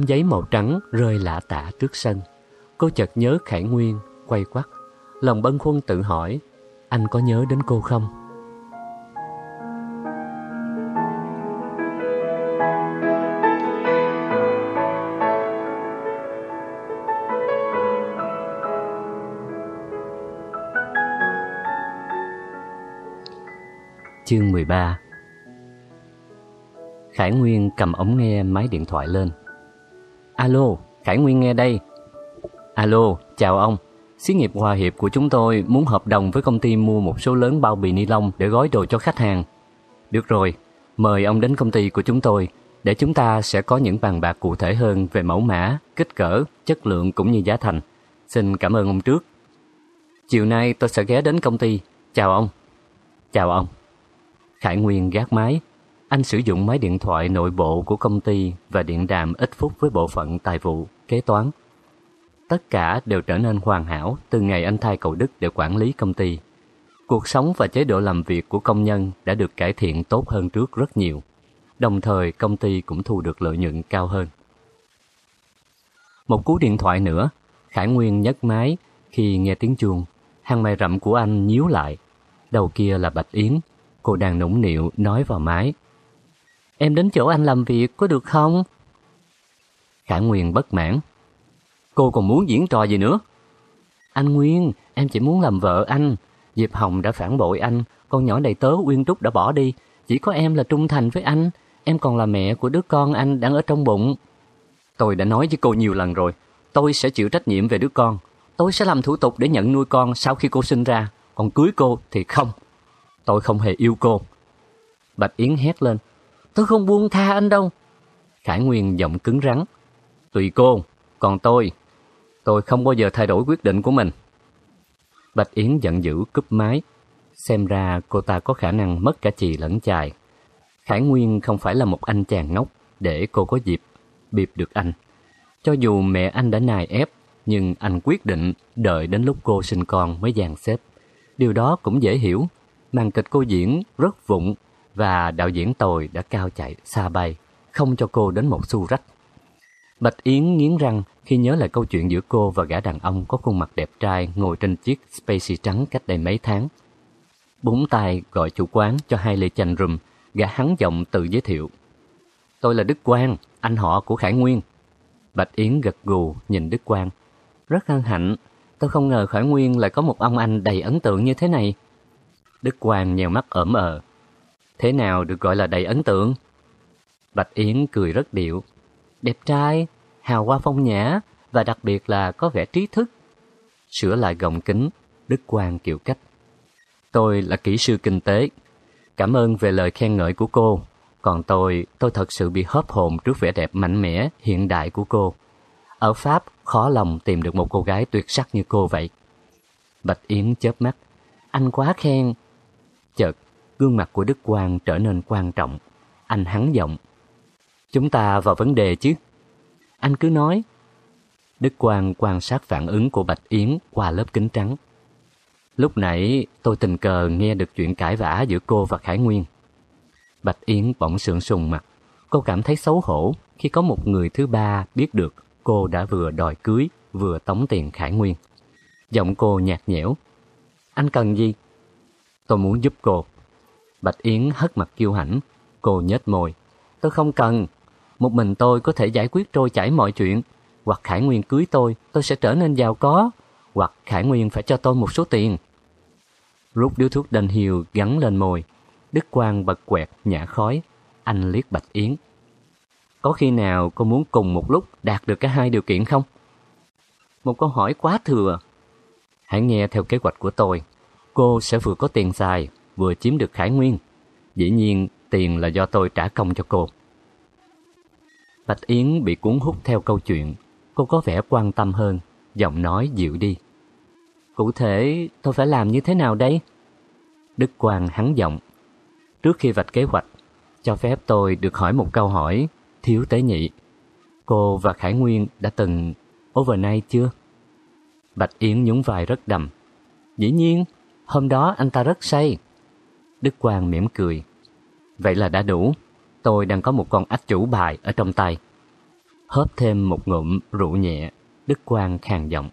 tông giấy màu trắng rơi lả tả trước sân. Cô chợt nhớ Khải Nguyên, quay quắt. Lòng bân khuâng tự hỏi, anh có nhớ đến cô không? Chương 13 Khải Nguyên cầm ống nghe máy điện thoại lên. Alo, Khải Nguyên nghe đây. Alo, chào ông. Xí nghiệp Hòa Hiệp của chúng tôi muốn hợp đồng với công ty mua một số lớn bao bì ni lông để gói đồ cho khách hàng. Được rồi, mời ông đến công ty của chúng tôi để chúng ta sẽ có những bàn bạc cụ thể hơn về mẫu mã, kích cỡ, chất lượng cũng như giá thành. Xin cảm ơn ông trước. Chiều nay tôi sẽ ghé đến công ty. Chào ông. Chào ông. Khải Nguyên gác máy. Anh sử dụng máy điện thoại nội bộ của công ty và điện đàm ít phút với bộ phận tài vụ, kế toán. Tất cả đều trở nên hoàn hảo từ ngày anh thay cậu Đức để quản lý công ty. Cuộc sống và chế độ làm việc của công nhân đã được cải thiện tốt hơn trước rất nhiều. Đồng thời công ty cũng thu được lợi nhuận cao hơn. Một cú điện thoại nữa, Khải Nguyên nhấc máy khi nghe tiếng chuông. Hàng mày rậm của anh nhíu lại. Đầu kia là Bạch Yến, Cô đang nũng nịu nói vào máy. Em đến chỗ anh làm việc có được không? Khả Nguyên bất mãn. Cô còn muốn diễn trò gì nữa? Anh Nguyên, em chỉ muốn làm vợ anh. Diệp Hồng đã phản bội anh, con nhỏ đầy tớ Uyên Trúc đã bỏ đi. Chỉ có em là trung thành với anh. Em còn là mẹ của đứa con anh đang ở trong bụng. Tôi đã nói với cô nhiều lần rồi. Tôi sẽ chịu trách nhiệm về đứa con. Tôi sẽ làm thủ tục để nhận nuôi con sau khi cô sinh ra. Còn cưới cô thì không. Tôi không hề yêu cô. Bạch Yến hét lên. Tôi không buông tha anh đâu. Khải Nguyên giọng cứng rắn. Tùy cô, còn tôi, tôi không bao giờ thay đổi quyết định của mình. Bạch Yến giận dữ cúp máy. Xem ra cô ta có khả năng mất cả chì lẫn chài. Khải Nguyên không phải là một anh chàng ngốc để cô có dịp bịp được anh. Cho dù mẹ anh đã nài ép, nhưng anh quyết định đợi đến lúc cô sinh con mới dàn xếp. Điều đó cũng dễ hiểu màn kịch cô diễn rất vụng và đạo diễn tồi đã cao chạy xa bay, không cho cô đến một xu rách. Bạch Yến nghiến răng khi nhớ lại câu chuyện giữa cô và gã đàn ông có khuôn mặt đẹp trai ngồi trên chiếc Spacey trắng cách đây mấy tháng. Búng tay gọi chủ quán cho hai ly chanh rum, gã hắn giọng tự giới thiệu. Tôi là Đức Quang, anh họ của Khải Nguyên. Bạch Yến gật gù nhìn Đức Quang. Rất hân hạnh, tôi không ngờ Khải Nguyên lại có một ông anh đầy ấn tượng như thế này. Đức Quang nhèo mắt ẩm ờ. Thế nào được gọi là đầy ấn tượng? Bạch Yến cười rất điệu. Đẹp trai, hào hoa phong nhã và đặc biệt là có vẻ trí thức. Sửa lại gọng kính, Đức Quang kiểu cách. Tôi là kỹ sư kinh tế. Cảm ơn về lời khen ngợi của cô. Còn tôi, tôi thật sự bị hớp hồn trước vẻ đẹp mạnh mẽ, hiện đại của cô. Ở Pháp, khó lòng tìm được một cô gái tuyệt sắc như cô vậy. Bạch Yến chớp mắt. Anh quá khen, Chợt, gương mặt của Đức Quang trở nên quan trọng. Anh hắn giọng. Chúng ta vào vấn đề chứ. Anh cứ nói. Đức Quang quan sát phản ứng của Bạch Yến qua lớp kính trắng. Lúc nãy tôi tình cờ nghe được chuyện cãi vã giữa cô và Khải Nguyên. Bạch Yến bỗng sượng sùng mặt. Cô cảm thấy xấu hổ khi có một người thứ ba biết được cô đã vừa đòi cưới, vừa tống tiền Khải Nguyên. Giọng cô nhạt nhẽo. Anh cần gì? Tôi muốn giúp cô. Bạch Yến hất mặt kiêu hãnh. Cô nhếch môi. Tôi không cần. Một mình tôi có thể giải quyết trôi chảy mọi chuyện. Hoặc Khải Nguyên cưới tôi, tôi sẽ trở nên giàu có. Hoặc Khải Nguyên phải cho tôi một số tiền. Rút điếu thuốc đền hiều gắn lên môi. Đức Quang bật quẹt, nhả khói. Anh liếc Bạch Yến. Có khi nào cô muốn cùng một lúc đạt được cả hai điều kiện không? Một câu hỏi quá thừa. Hãy nghe theo kế hoạch của tôi cô sẽ vừa có tiền xài, vừa chiếm được Khải Nguyên. Dĩ nhiên, tiền là do tôi trả công cho cô. Bạch Yến bị cuốn hút theo câu chuyện. Cô có vẻ quan tâm hơn, giọng nói dịu đi. Cụ thể, tôi phải làm như thế nào đây? Đức Quang hắn giọng. Trước khi vạch kế hoạch, cho phép tôi được hỏi một câu hỏi thiếu tế nhị. Cô và Khải Nguyên đã từng overnight chưa? Bạch Yến nhún vai rất đầm. Dĩ nhiên, Hôm đó anh ta rất say. Đức Quang mỉm cười. Vậy là đã đủ. Tôi đang có một con ách chủ bài ở trong tay. hớp thêm một ngụm rượu nhẹ, Đức Quang khàn giọng.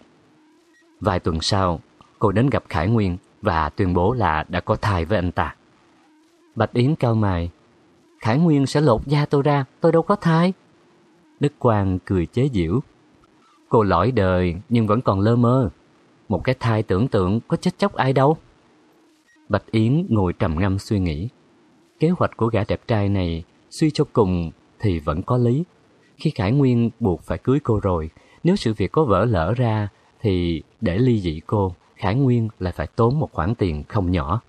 Vài tuần sau, cô đến gặp Khải Nguyên và tuyên bố là đã có thai với anh ta. Bạch Yến cao mày, Khải Nguyên sẽ lột da tôi ra, tôi đâu có thai. Đức Quang cười chế giễu. Cô lõi đời nhưng vẫn còn lơ mơ. Một cái thai tưởng tượng có chết chóc ai đâu. Bạch Yến ngồi trầm ngâm suy nghĩ. Kế hoạch của gã đẹp trai này suy cho cùng thì vẫn có lý. Khi Khải Nguyên buộc phải cưới cô rồi, nếu sự việc có vỡ lỡ ra thì để ly dị cô, Khải Nguyên lại phải tốn một khoản tiền không nhỏ.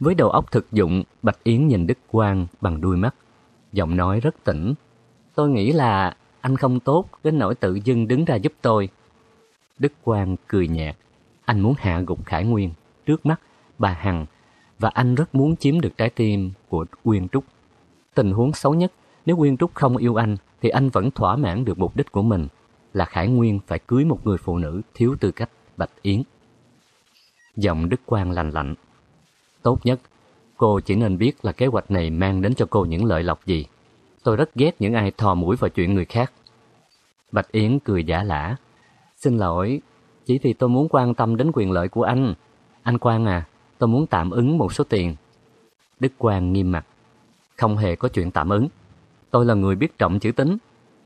Với đầu óc thực dụng, Bạch Yến nhìn Đức Quang bằng đuôi mắt. Giọng nói rất tỉnh. Tôi nghĩ là anh không tốt đến nỗi tự dưng đứng ra giúp tôi. Đức Quang cười nhạt. Anh muốn hạ gục Khải Nguyên trước mắt bà Hằng và anh rất muốn chiếm được trái tim của Quyên Trúc. Tình huống xấu nhất, nếu Quyên Trúc không yêu anh thì anh vẫn thỏa mãn được mục đích của mình là Khải Nguyên phải cưới một người phụ nữ thiếu tư cách Bạch Yến. Giọng Đức Quang lành lạnh. Tốt nhất, cô chỉ nên biết là kế hoạch này mang đến cho cô những lợi lộc gì. Tôi rất ghét những ai thò mũi vào chuyện người khác. Bạch Yến cười giả lả. Xin lỗi, chỉ vì tôi muốn quan tâm đến quyền lợi của anh. Anh Quang à, tôi muốn tạm ứng một số tiền. Đức Quang nghiêm mặt. Không hề có chuyện tạm ứng. Tôi là người biết trọng chữ tính.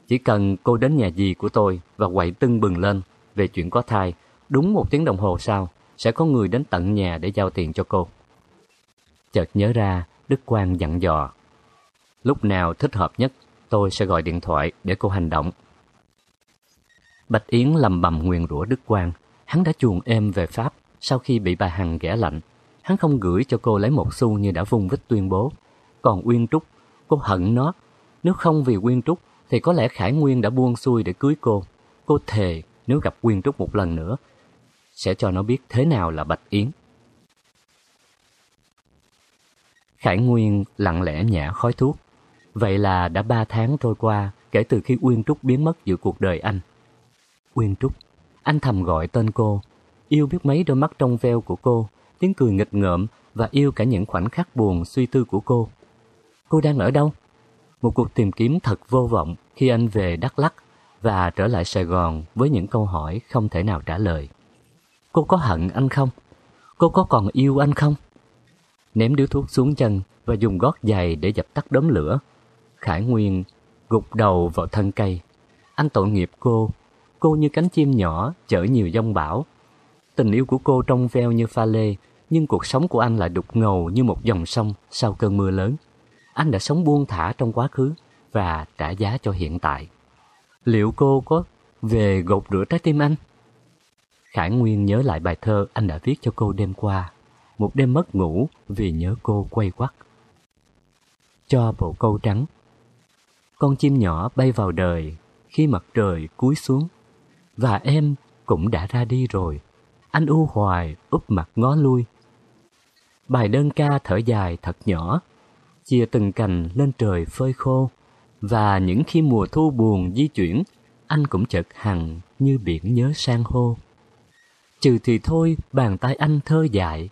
Chỉ cần cô đến nhà dì của tôi và quậy tưng bừng lên về chuyện có thai, đúng một tiếng đồng hồ sau, sẽ có người đến tận nhà để giao tiền cho cô. Chợt nhớ ra, Đức Quang dặn dò. Lúc nào thích hợp nhất, tôi sẽ gọi điện thoại để cô hành động. Bạch Yến lầm bầm nguyền rủa Đức Quang. Hắn đã chuồn em về Pháp sau khi bị bà Hằng ghẻ lạnh. Hắn không gửi cho cô lấy một xu như đã vung vít tuyên bố. Còn Uyên Trúc, cô hận nó. Nếu không vì Uyên Trúc, thì có lẽ Khải Nguyên đã buông xuôi để cưới cô. Cô thề nếu gặp Uyên Trúc một lần nữa, sẽ cho nó biết thế nào là Bạch Yến. Khải Nguyên lặng lẽ nhả khói thuốc. Vậy là đã ba tháng trôi qua kể từ khi Uyên Trúc biến mất giữa cuộc đời anh. Uyên Trúc, anh thầm gọi tên cô, yêu biết mấy đôi mắt trong veo của cô, tiếng cười nghịch ngợm và yêu cả những khoảnh khắc buồn suy tư của cô. Cô đang ở đâu? Một cuộc tìm kiếm thật vô vọng khi anh về Đắk Lắk và trở lại Sài Gòn với những câu hỏi không thể nào trả lời. Cô có hận anh không? Cô có còn yêu anh không? Ném điếu thuốc xuống chân và dùng gót giày để dập tắt đốm lửa. Khải Nguyên gục đầu vào thân cây. Anh tội nghiệp cô. Cô như cánh chim nhỏ chở nhiều giông bão. Tình yêu của cô trong veo như pha lê, nhưng cuộc sống của anh lại đục ngầu như một dòng sông sau cơn mưa lớn. Anh đã sống buông thả trong quá khứ và trả giá cho hiện tại. Liệu cô có về gột rửa trái tim anh? Khải Nguyên nhớ lại bài thơ anh đã viết cho cô đêm qua. Một đêm mất ngủ vì nhớ cô quay quắt. Cho bộ câu trắng Con chim nhỏ bay vào đời khi mặt trời cúi xuống. Và em cũng đã ra đi rồi. Anh u hoài úp mặt ngó lui. Bài đơn ca thở dài thật nhỏ, chia từng cành lên trời phơi khô. Và những khi mùa thu buồn di chuyển, anh cũng chợt hằng như biển nhớ sang hô. Trừ thì thôi, bàn tay anh thơ dại,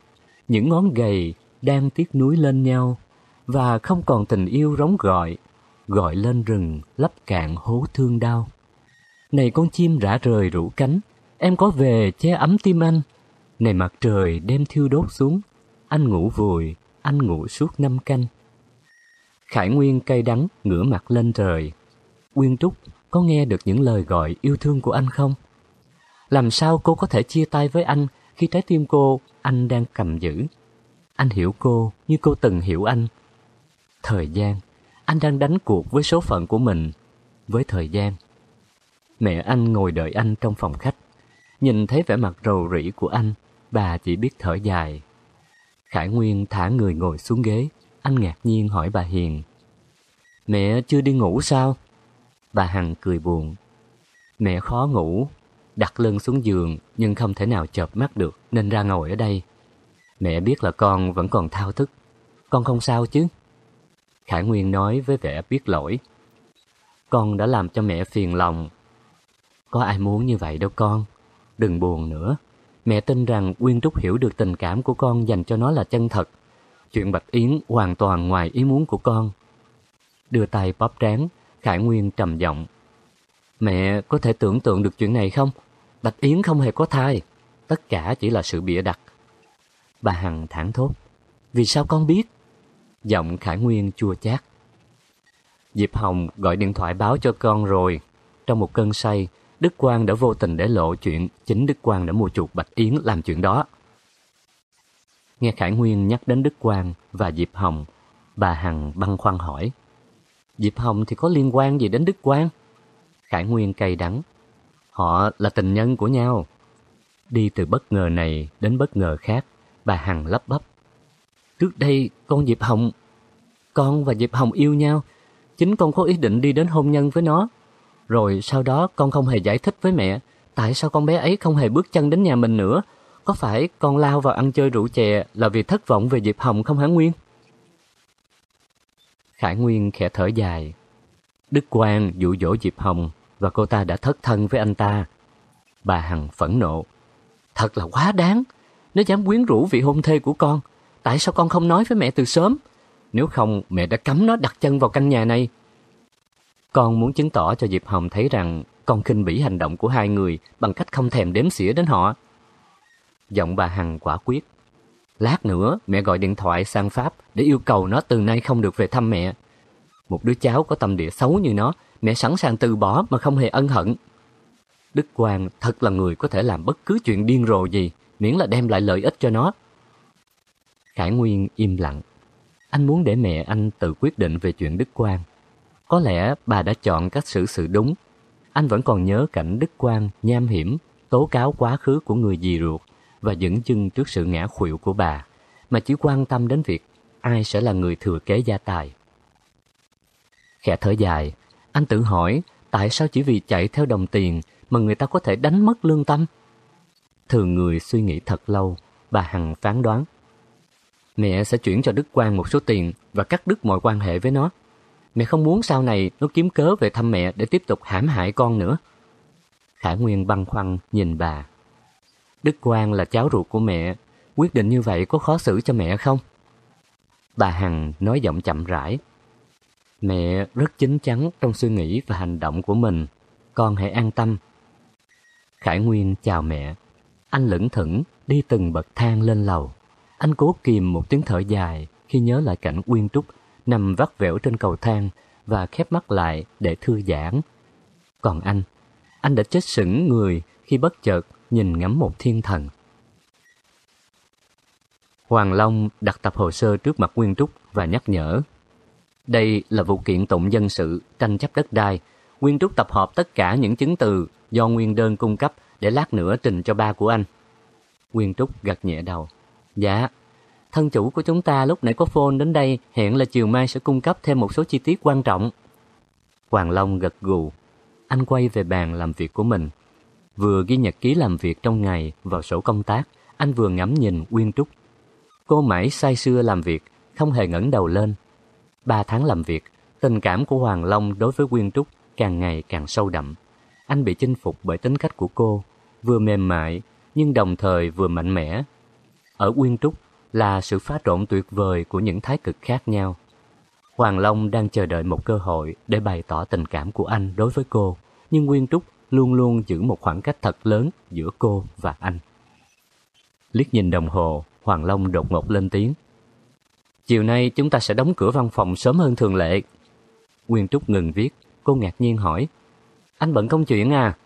những ngón gầy đang tiếc núi lên nhau, và không còn tình yêu rống gọi, gọi lên rừng lấp cạn hố thương đau. Này con chim rã rời rủ cánh, em có về che ấm tim anh. Này mặt trời đem thiêu đốt xuống, anh ngủ vùi, anh ngủ suốt năm canh. Khải Nguyên cay đắng ngửa mặt lên trời. Uyên Trúc có nghe được những lời gọi yêu thương của anh không? Làm sao cô có thể chia tay với anh khi trái tim cô anh đang cầm giữ? Anh hiểu cô như cô từng hiểu anh. Thời gian, anh đang đánh cuộc với số phận của mình, với thời gian. Mẹ anh ngồi đợi anh trong phòng khách. Nhìn thấy vẻ mặt rầu rĩ của anh, bà chỉ biết thở dài. Khải Nguyên thả người ngồi xuống ghế, anh ngạc nhiên hỏi bà Hiền. Mẹ chưa đi ngủ sao? Bà Hằng cười buồn. Mẹ khó ngủ, đặt lưng xuống giường nhưng không thể nào chợp mắt được nên ra ngồi ở đây. Mẹ biết là con vẫn còn thao thức. Con không sao chứ? Khải Nguyên nói với vẻ biết lỗi. Con đã làm cho mẹ phiền lòng. Có ai muốn như vậy đâu con. Đừng buồn nữa. Mẹ tin rằng Quyên Trúc hiểu được tình cảm của con dành cho nó là chân thật. Chuyện Bạch Yến hoàn toàn ngoài ý muốn của con. Đưa tay bóp trán, Khải Nguyên trầm giọng. Mẹ có thể tưởng tượng được chuyện này không? Bạch Yến không hề có thai. Tất cả chỉ là sự bịa đặt. Bà Hằng thẳng thốt. Vì sao con biết? Giọng Khải Nguyên chua chát. Diệp Hồng gọi điện thoại báo cho con rồi. Trong một cơn say, Đức Quang đã vô tình để lộ chuyện chính Đức Quang đã mua chuộc Bạch Yến làm chuyện đó. Nghe Khải Nguyên nhắc đến Đức Quang và Diệp Hồng, bà Hằng băn khoăn hỏi. Diệp Hồng thì có liên quan gì đến Đức Quang? Khải Nguyên cay đắng. Họ là tình nhân của nhau. Đi từ bất ngờ này đến bất ngờ khác, bà Hằng lắp bắp. Trước đây con Diệp Hồng, con và Diệp Hồng yêu nhau, chính con có ý định đi đến hôn nhân với nó. Rồi sau đó con không hề giải thích với mẹ tại sao con bé ấy không hề bước chân đến nhà mình nữa. Có phải con lao vào ăn chơi rượu chè là vì thất vọng về Diệp Hồng không hả Nguyên? Khải Nguyên khẽ thở dài. Đức Quang dụ dỗ Diệp Hồng và cô ta đã thất thân với anh ta. Bà Hằng phẫn nộ. Thật là quá đáng. Nó dám quyến rũ vị hôn thê của con. Tại sao con không nói với mẹ từ sớm? Nếu không, mẹ đã cấm nó đặt chân vào căn nhà này. Con muốn chứng tỏ cho Diệp Hồng thấy rằng con khinh bỉ hành động của hai người bằng cách không thèm đếm xỉa đến họ. Giọng bà Hằng quả quyết. Lát nữa mẹ gọi điện thoại sang Pháp để yêu cầu nó từ nay không được về thăm mẹ. Một đứa cháu có tâm địa xấu như nó, mẹ sẵn sàng từ bỏ mà không hề ân hận. Đức Quang thật là người có thể làm bất cứ chuyện điên rồ gì, miễn là đem lại lợi ích cho nó. Khải Nguyên im lặng. Anh muốn để mẹ anh tự quyết định về chuyện Đức Quang. Có lẽ bà đã chọn cách xử sự đúng. Anh vẫn còn nhớ cảnh Đức Quang nham hiểm, tố cáo quá khứ của người dì ruột và dững chân trước sự ngã khuỵu của bà, mà chỉ quan tâm đến việc ai sẽ là người thừa kế gia tài. Khẽ thở dài, anh tự hỏi tại sao chỉ vì chạy theo đồng tiền mà người ta có thể đánh mất lương tâm? Thường người suy nghĩ thật lâu, bà Hằng phán đoán. Mẹ sẽ chuyển cho Đức Quang một số tiền và cắt đứt mọi quan hệ với nó. Mẹ không muốn sau này nó kiếm cớ về thăm mẹ để tiếp tục hãm hại con nữa. Khả Nguyên băn khoăn nhìn bà. Đức Quang là cháu ruột của mẹ, quyết định như vậy có khó xử cho mẹ không? Bà Hằng nói giọng chậm rãi. Mẹ rất chính chắn trong suy nghĩ và hành động của mình, con hãy an tâm. Khải Nguyên chào mẹ. Anh lững thững đi từng bậc thang lên lầu. Anh cố kìm một tiếng thở dài khi nhớ lại cảnh Uyên Trúc nằm vắt vẻo trên cầu thang và khép mắt lại để thư giãn. Còn anh, anh đã chết sững người khi bất chợt nhìn ngắm một thiên thần. Hoàng Long đặt tập hồ sơ trước mặt Nguyên Trúc và nhắc nhở. Đây là vụ kiện tụng dân sự, tranh chấp đất đai. Nguyên Trúc tập hợp tất cả những chứng từ do Nguyên đơn cung cấp để lát nữa trình cho ba của anh. Nguyên Trúc gật nhẹ đầu. Dạ, thân chủ của chúng ta lúc nãy có phone đến đây hẹn là chiều mai sẽ cung cấp thêm một số chi tiết quan trọng. Hoàng Long gật gù. Anh quay về bàn làm việc của mình. Vừa ghi nhật ký làm việc trong ngày vào sổ công tác, anh vừa ngắm nhìn Uyên Trúc. Cô mãi say sưa làm việc, không hề ngẩng đầu lên. Ba tháng làm việc, tình cảm của Hoàng Long đối với Uyên Trúc càng ngày càng sâu đậm. Anh bị chinh phục bởi tính cách của cô, vừa mềm mại nhưng đồng thời vừa mạnh mẽ. Ở Uyên Trúc là sự phá trộn tuyệt vời của những thái cực khác nhau. Hoàng Long đang chờ đợi một cơ hội để bày tỏ tình cảm của anh đối với cô, nhưng Nguyên Trúc luôn luôn giữ một khoảng cách thật lớn giữa cô và anh. Liếc nhìn đồng hồ, Hoàng Long đột ngột lên tiếng. Chiều nay chúng ta sẽ đóng cửa văn phòng sớm hơn thường lệ. Nguyên Trúc ngừng viết, cô ngạc nhiên hỏi. Anh bận công chuyện à?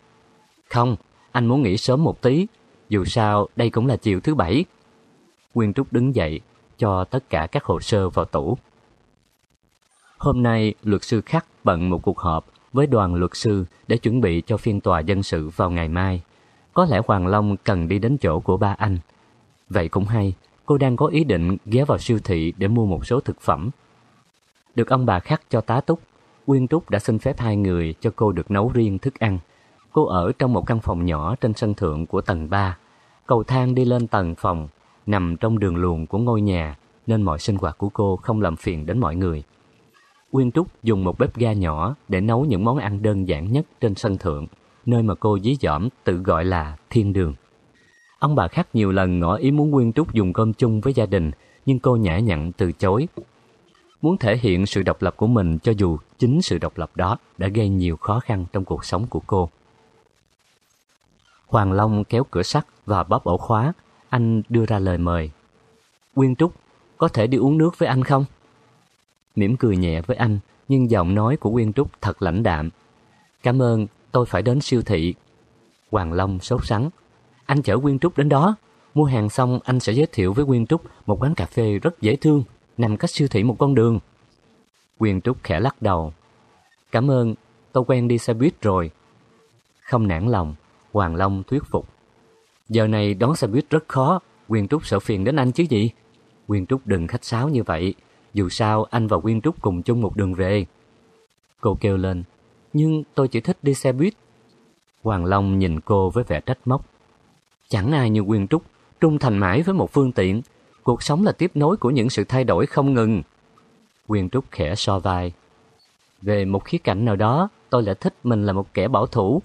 Không, anh muốn nghỉ sớm một tí. Dù sao, đây cũng là chiều thứ bảy. Nguyên Trúc đứng dậy, cho tất cả các hồ sơ vào tủ. Hôm nay, luật sư Khắc bận một cuộc họp với đoàn luật sư để chuẩn bị cho phiên tòa dân sự vào ngày mai. Có lẽ Hoàng Long cần đi đến chỗ của ba anh. Vậy cũng hay, cô đang có ý định ghé vào siêu thị để mua một số thực phẩm. Được ông bà Khắc cho tá túc, Nguyên Trúc đã xin phép hai người cho cô được nấu riêng thức ăn. Cô ở trong một căn phòng nhỏ trên sân thượng của tầng 3. Cầu thang đi lên tầng phòng nằm trong đường luồn của ngôi nhà nên mọi sinh hoạt của cô không làm phiền đến mọi người. Uyên Trúc dùng một bếp ga nhỏ để nấu những món ăn đơn giản nhất trên sân thượng, nơi mà cô dí dỏm tự gọi là thiên đường. Ông bà khác nhiều lần ngỏ ý muốn Uyên Trúc dùng cơm chung với gia đình, nhưng cô nhã nhặn từ chối. muốn thể hiện sự độc lập của mình cho dù chính sự độc lập đó đã gây nhiều khó khăn trong cuộc sống của cô. Hoàng Long kéo cửa sắt và bóp ổ khóa, anh đưa ra lời mời. Quyên Trúc, có thể đi uống nước với anh không? Mỉm cười nhẹ với anh, nhưng giọng nói của Quyên Trúc thật lãnh đạm. Cảm ơn, tôi phải đến siêu thị. Hoàng Long sốt sắng. Anh chở Quyên Trúc đến đó. Mua hàng xong anh sẽ giới thiệu với Quyên Trúc một quán cà phê rất dễ thương, nằm cách siêu thị một con đường. Quyên Trúc khẽ lắc đầu. Cảm ơn, tôi quen đi xe buýt rồi. Không nản lòng, Hoàng Long thuyết phục. Giờ này đón xe buýt rất khó, Quyên Trúc sợ phiền đến anh chứ gì? Quyên Trúc đừng khách sáo như vậy, dù sao anh và Quyên Trúc cùng chung một đường về. Cô kêu lên, nhưng tôi chỉ thích đi xe buýt. Hoàng Long nhìn cô với vẻ trách móc. Chẳng ai như Quyên Trúc, trung thành mãi với một phương tiện. Cuộc sống là tiếp nối của những sự thay đổi không ngừng. Quyên Trúc khẽ so vai. Về một khía cạnh nào đó, tôi lại thích mình là một kẻ bảo thủ.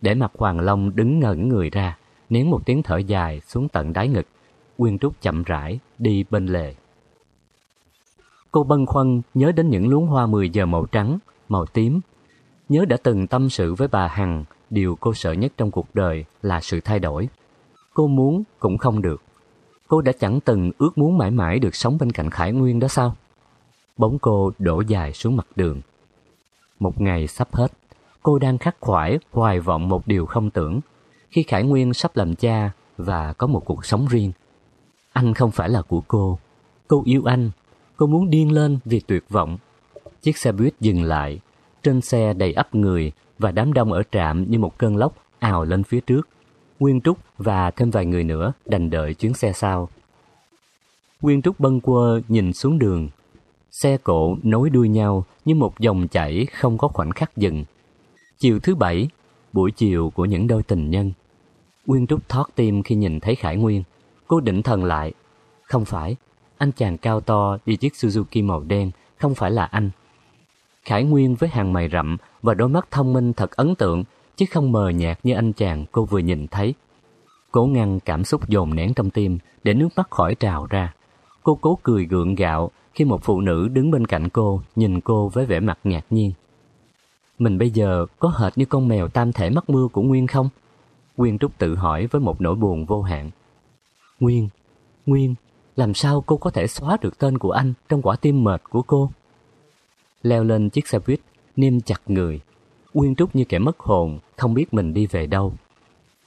Để mặt Hoàng Long đứng ngẩn người ra, nén một tiếng thở dài xuống tận đáy ngực. Quyên Trúc chậm rãi đi bên lề. Cô bâng khuâng nhớ đến những luống hoa 10 giờ màu trắng, màu tím. Nhớ đã từng tâm sự với bà Hằng, điều cô sợ nhất trong cuộc đời là sự thay đổi. Cô muốn cũng không được. Cô đã chẳng từng ước muốn mãi mãi được sống bên cạnh Khải Nguyên đó sao? Bóng cô đổ dài xuống mặt đường. Một ngày sắp hết, cô đang khắc khoải hoài vọng một điều không tưởng. Khi Khải Nguyên sắp làm cha và có một cuộc sống riêng. Anh không phải là của cô. Cô yêu anh. Cô muốn điên lên vì tuyệt vọng. Chiếc xe buýt dừng lại. Trên xe đầy ắp người và đám đông ở trạm như một cơn lốc ào lên phía trước. Nguyên Trúc và thêm vài người nữa đành đợi chuyến xe sau. Nguyên Trúc bâng quơ nhìn xuống đường. Xe cộ nối đuôi nhau như một dòng chảy không có khoảnh khắc dừng. Chiều thứ bảy, buổi chiều của những đôi tình nhân. Nguyên Trúc thót tim khi nhìn thấy Khải Nguyên. Cô định thần lại. Không phải, anh chàng cao to đi chiếc Suzuki màu đen không phải là anh. Khải Nguyên với hàng mày rậm và đôi mắt thông minh thật ấn tượng, chứ không mờ nhạt như anh chàng cô vừa nhìn thấy. Cố ngăn cảm xúc dồn nén trong tim để nước mắt khỏi trào ra. Cô cố cười gượng gạo khi một phụ nữ đứng bên cạnh cô nhìn cô với vẻ mặt ngạc nhiên. Mình bây giờ có hệt như con mèo tam thể mắc mưa của Nguyên không? Nguyên Trúc tự hỏi với một nỗi buồn vô hạn. Nguyên, Nguyên, làm sao cô có thể xóa được tên của anh trong quả tim mệt của cô? Leo lên chiếc xe buýt, niêm chặt người. Nguyên Trúc như kẻ mất hồn, không biết mình đi về đâu.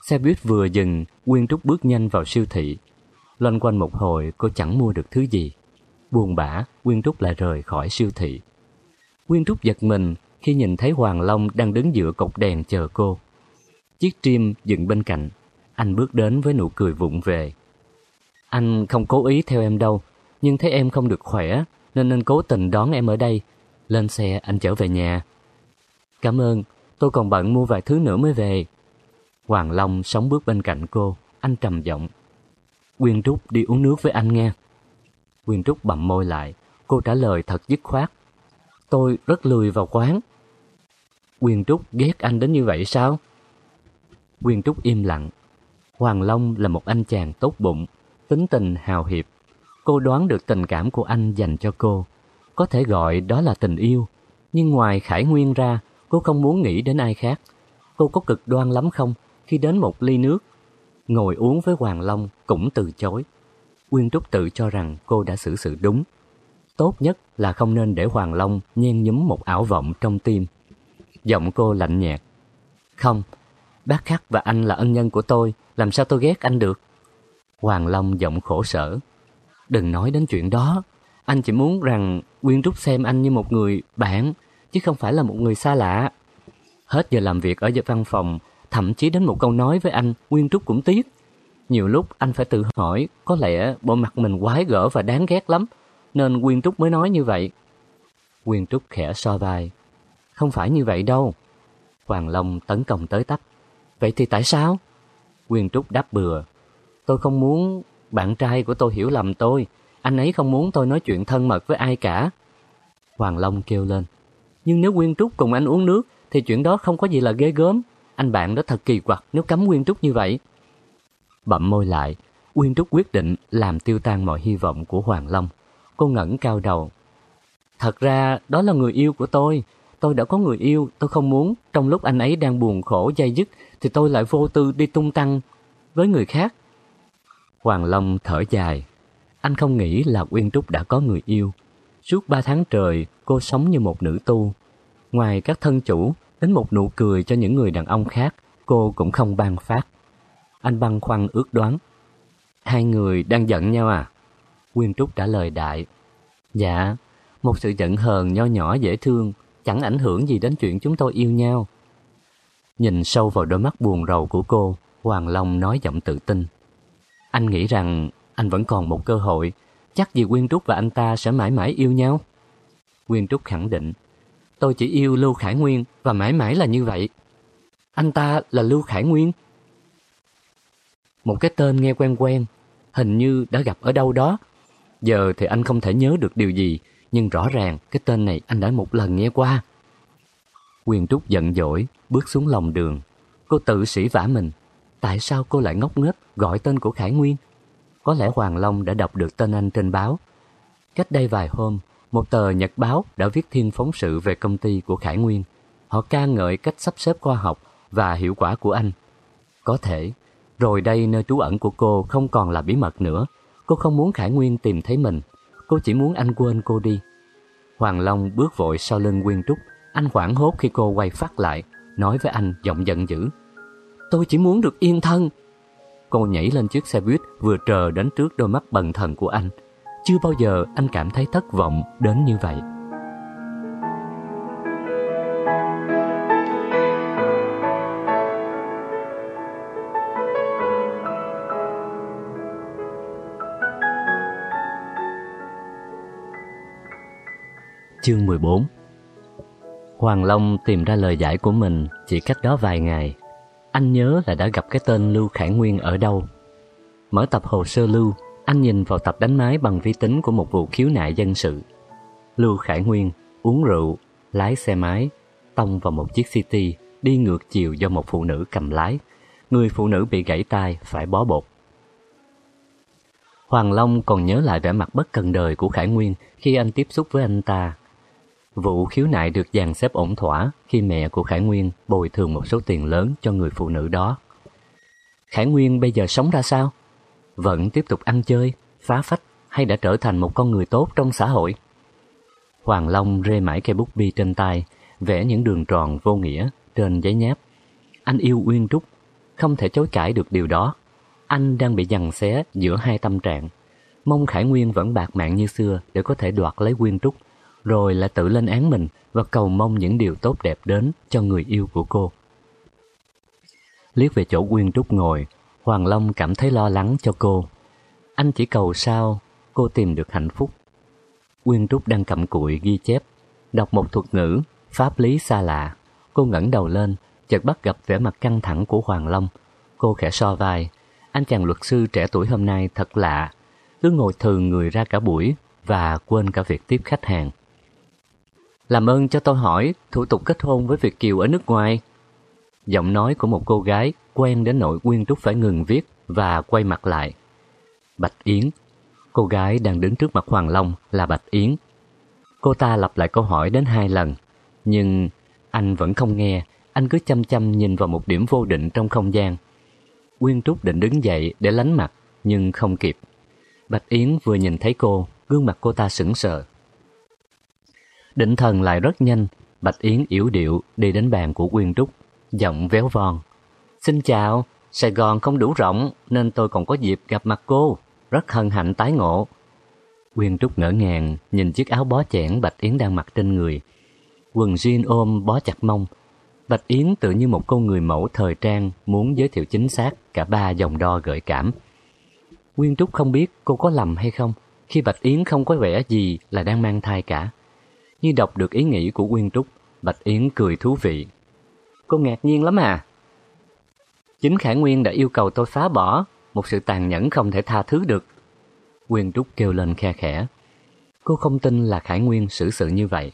Xe buýt vừa dừng, Nguyên Trúc bước nhanh vào siêu thị. Loanh quanh một hồi cô chẳng mua được thứ gì. Buồn bã, Nguyên Trúc lại rời khỏi siêu thị. Nguyên Trúc giật mình khi nhìn thấy Hoàng Long đang đứng giữa cột đèn chờ cô. Chiếc trim dựng bên cạnh, anh bước đến với nụ cười vụng về. Anh không cố ý theo em đâu, nhưng thấy em không được khỏe, nên nên cố tình đón em ở đây. Lên xe anh trở về nhà. Cảm ơn, tôi còn bận mua vài thứ nữa mới về. Hoàng Long sống bước bên cạnh cô, anh trầm giọng. Quyên Trúc đi uống nước với anh nghe. Quyên Trúc bậm môi lại, cô trả lời thật dứt khoát. Tôi rất lười vào quán. Quyên Trúc ghét anh đến như vậy sao? Quyên Trúc im lặng. Hoàng Long là một anh chàng tốt bụng, tính tình hào hiệp. Cô đoán được tình cảm của anh dành cho cô. Có thể gọi đó là tình yêu. Nhưng ngoài Khải Nguyên ra, cô không muốn nghĩ đến ai khác. Cô có cực đoan lắm không khi đến một ly nước? Ngồi uống với Hoàng Long cũng từ chối. Quyên Trúc tự cho rằng cô đã xử sự đúng. Tốt nhất là không nên để Hoàng Long nhen nhúm một ảo vọng trong tim. Giọng cô lạnh nhạt. Không, bác Khắc và anh là ân nhân của tôi, làm sao tôi ghét anh được? Hoàng Long giọng khổ sở. Đừng nói đến chuyện đó. Anh chỉ muốn rằng Quyên Trúc xem anh như một người bạn, chứ không phải là một người xa lạ. Hết giờ làm việc ở văn phòng, thậm chí đến một câu nói với anh, Quyên Trúc cũng tiếc. Nhiều lúc anh phải tự hỏi, có lẽ bộ mặt mình quái gở và đáng ghét lắm, nên Quyên Trúc mới nói như vậy. Quyên Trúc khẽ so vai. Không phải như vậy đâu. Hoàng Long tấn công tới tấp. Vậy thì tại sao? Quyên Trúc đáp bừa. Tôi không muốn bạn trai của tôi hiểu lầm tôi. Anh ấy không muốn tôi nói chuyện thân mật với ai cả. Hoàng Long kêu lên. Nhưng nếu Quyên Trúc cùng anh uống nước thì chuyện đó không có gì là ghê gớm. Anh bạn đó thật kỳ quặc nếu cấm Quyên Trúc như vậy. Bậm môi lại, Quyên Trúc quyết định làm tiêu tan mọi hy vọng của Hoàng Long. Cô ngẩng cao đầu. Thật ra đó là người yêu của tôi. Tôi đã có người yêu, tôi không muốn trong lúc anh ấy đang buồn khổ dây dứt thì tôi lại vô tư đi tung tăng với người khác. Hoàng Long thở dài. Anh không nghĩ là Uyên Trúc đã có người yêu. Suốt ba tháng trời, cô sống như một nữ tu. Ngoài các thân chủ, đến một nụ cười cho những người đàn ông khác, cô cũng không ban phát. Anh băn khoăn ước đoán. Hai người đang giận nhau à? Quyên Trúc trả lời đại. Dạ, một sự giận hờn nho nhỏ dễ thương, chẳng ảnh hưởng gì đến chuyện chúng tôi yêu nhau. Nhìn sâu vào đôi mắt buồn rầu của cô, Hoàng Long nói giọng tự tin. Anh nghĩ rằng anh vẫn còn một cơ hội, chắc gì Quyên Trúc và anh ta sẽ mãi mãi yêu nhau. Quyên Trúc khẳng định, tôi chỉ yêu Lưu Khải Nguyên và mãi mãi là như vậy. Anh ta là Lưu Khải Nguyên. Một cái tên nghe quen quen, hình như đã gặp ở đâu đó. Giờ thì anh không thể nhớ được điều gì, nhưng rõ ràng cái tên này anh đã một lần nghe qua. Quyền Trúc giận dỗi, bước xuống lòng đường. Cô tự sĩ vả mình. Tại sao cô lại ngốc nghếch gọi tên của Khải Nguyên? Có lẽ Hoàng Long đã đọc được tên anh trên báo. Cách đây vài hôm, một tờ nhật báo đã viết thiên phóng sự về công ty của Khải Nguyên. Họ ca ngợi cách sắp xếp khoa học và hiệu quả của anh. Có thể, rồi đây nơi trú ẩn của cô không còn là bí mật nữa. Cô không muốn Khải Nguyên tìm thấy mình. Cô chỉ muốn anh quên cô đi. Hoàng Long bước vội sau lưng Nguyên Trúc. Anh hoảng hốt khi cô quay phát lại, nói với anh giọng giận dữ. Tôi chỉ muốn được yên thân. Cô nhảy lên chiếc xe buýt vừa trờ đến trước đôi mắt bần thần của anh. Chưa bao giờ anh cảm thấy thất vọng đến như vậy. Chương 14 Hoàng Long tìm ra lời giải của mình chỉ cách đó vài ngày. Anh nhớ là đã gặp cái tên Lưu Khải Nguyên ở đâu. Mở tập hồ sơ Lưu, anh nhìn vào tập đánh máy bằng vi tính của một vụ khiếu nại dân sự. Lưu Khải Nguyên uống rượu, lái xe máy, tông vào một chiếc City đi ngược chiều do một phụ nữ cầm lái. Người phụ nữ bị gãy tay phải bó bột. Hoàng Long còn nhớ lại vẻ mặt bất cần đời của Khải Nguyên khi anh tiếp xúc với anh ta Vụ khiếu nại được dàn xếp ổn thỏa khi mẹ của Khải Nguyên bồi thường một số tiền lớn cho người phụ nữ đó. Khải Nguyên bây giờ sống ra sao? Vẫn tiếp tục ăn chơi, phá phách hay đã trở thành một con người tốt trong xã hội? Hoàng Long rê mãi cây bút bi trên tay, vẽ những đường tròn vô nghĩa trên giấy nháp. Anh yêu Uyên Trúc, không thể chối cãi được điều đó. Anh đang bị giằng xé giữa hai tâm trạng. Mong Khải Nguyên vẫn bạc mạng như xưa để có thể đoạt lấy Uyên Trúc rồi lại tự lên án mình và cầu mong những điều tốt đẹp đến cho người yêu của cô. Liếc về chỗ Quyên Trúc ngồi, Hoàng Long cảm thấy lo lắng cho cô. Anh chỉ cầu sao cô tìm được hạnh phúc. Quyên Trúc đang cầm cụi ghi chép, đọc một thuật ngữ, pháp lý xa lạ. Cô ngẩng đầu lên, chợt bắt gặp vẻ mặt căng thẳng của Hoàng Long. Cô khẽ so vai, anh chàng luật sư trẻ tuổi hôm nay thật lạ, cứ ngồi thường người ra cả buổi và quên cả việc tiếp khách hàng. Làm ơn cho tôi hỏi thủ tục kết hôn với Việt Kiều ở nước ngoài. Giọng nói của một cô gái quen đến nỗi Quyên Trúc phải ngừng viết và quay mặt lại. Bạch Yến. Cô gái đang đứng trước mặt Hoàng Long là Bạch Yến. Cô ta lặp lại câu hỏi đến hai lần, nhưng anh vẫn không nghe, anh cứ chăm chăm nhìn vào một điểm vô định trong không gian. Quyên Trúc định đứng dậy để lánh mặt, nhưng không kịp. Bạch Yến vừa nhìn thấy cô, gương mặt cô ta sững sờ. Định thần lại rất nhanh, Bạch Yến yếu điệu đi đến bàn của Quyên Trúc, giọng véo von. Xin chào, Sài Gòn không đủ rộng nên tôi còn có dịp gặp mặt cô, rất hân hạnh tái ngộ. Quyên Trúc ngỡ ngàng nhìn chiếc áo bó chẽn Bạch Yến đang mặc trên người. Quần jean ôm bó chặt mông. Bạch Yến tự như một cô người mẫu thời trang muốn giới thiệu chính xác cả ba dòng đo gợi cảm. Quyên Trúc không biết cô có lầm hay không khi Bạch Yến không có vẻ gì là đang mang thai cả. Như đọc được ý nghĩ của Quyên Trúc, Bạch Yến cười thú vị. Cô ngạc nhiên lắm à? Chính Khải Nguyên đã yêu cầu tôi phá bỏ, một sự tàn nhẫn không thể tha thứ được. Quyên Trúc kêu lên khe khẽ. Cô không tin là Khải Nguyên xử sự như vậy.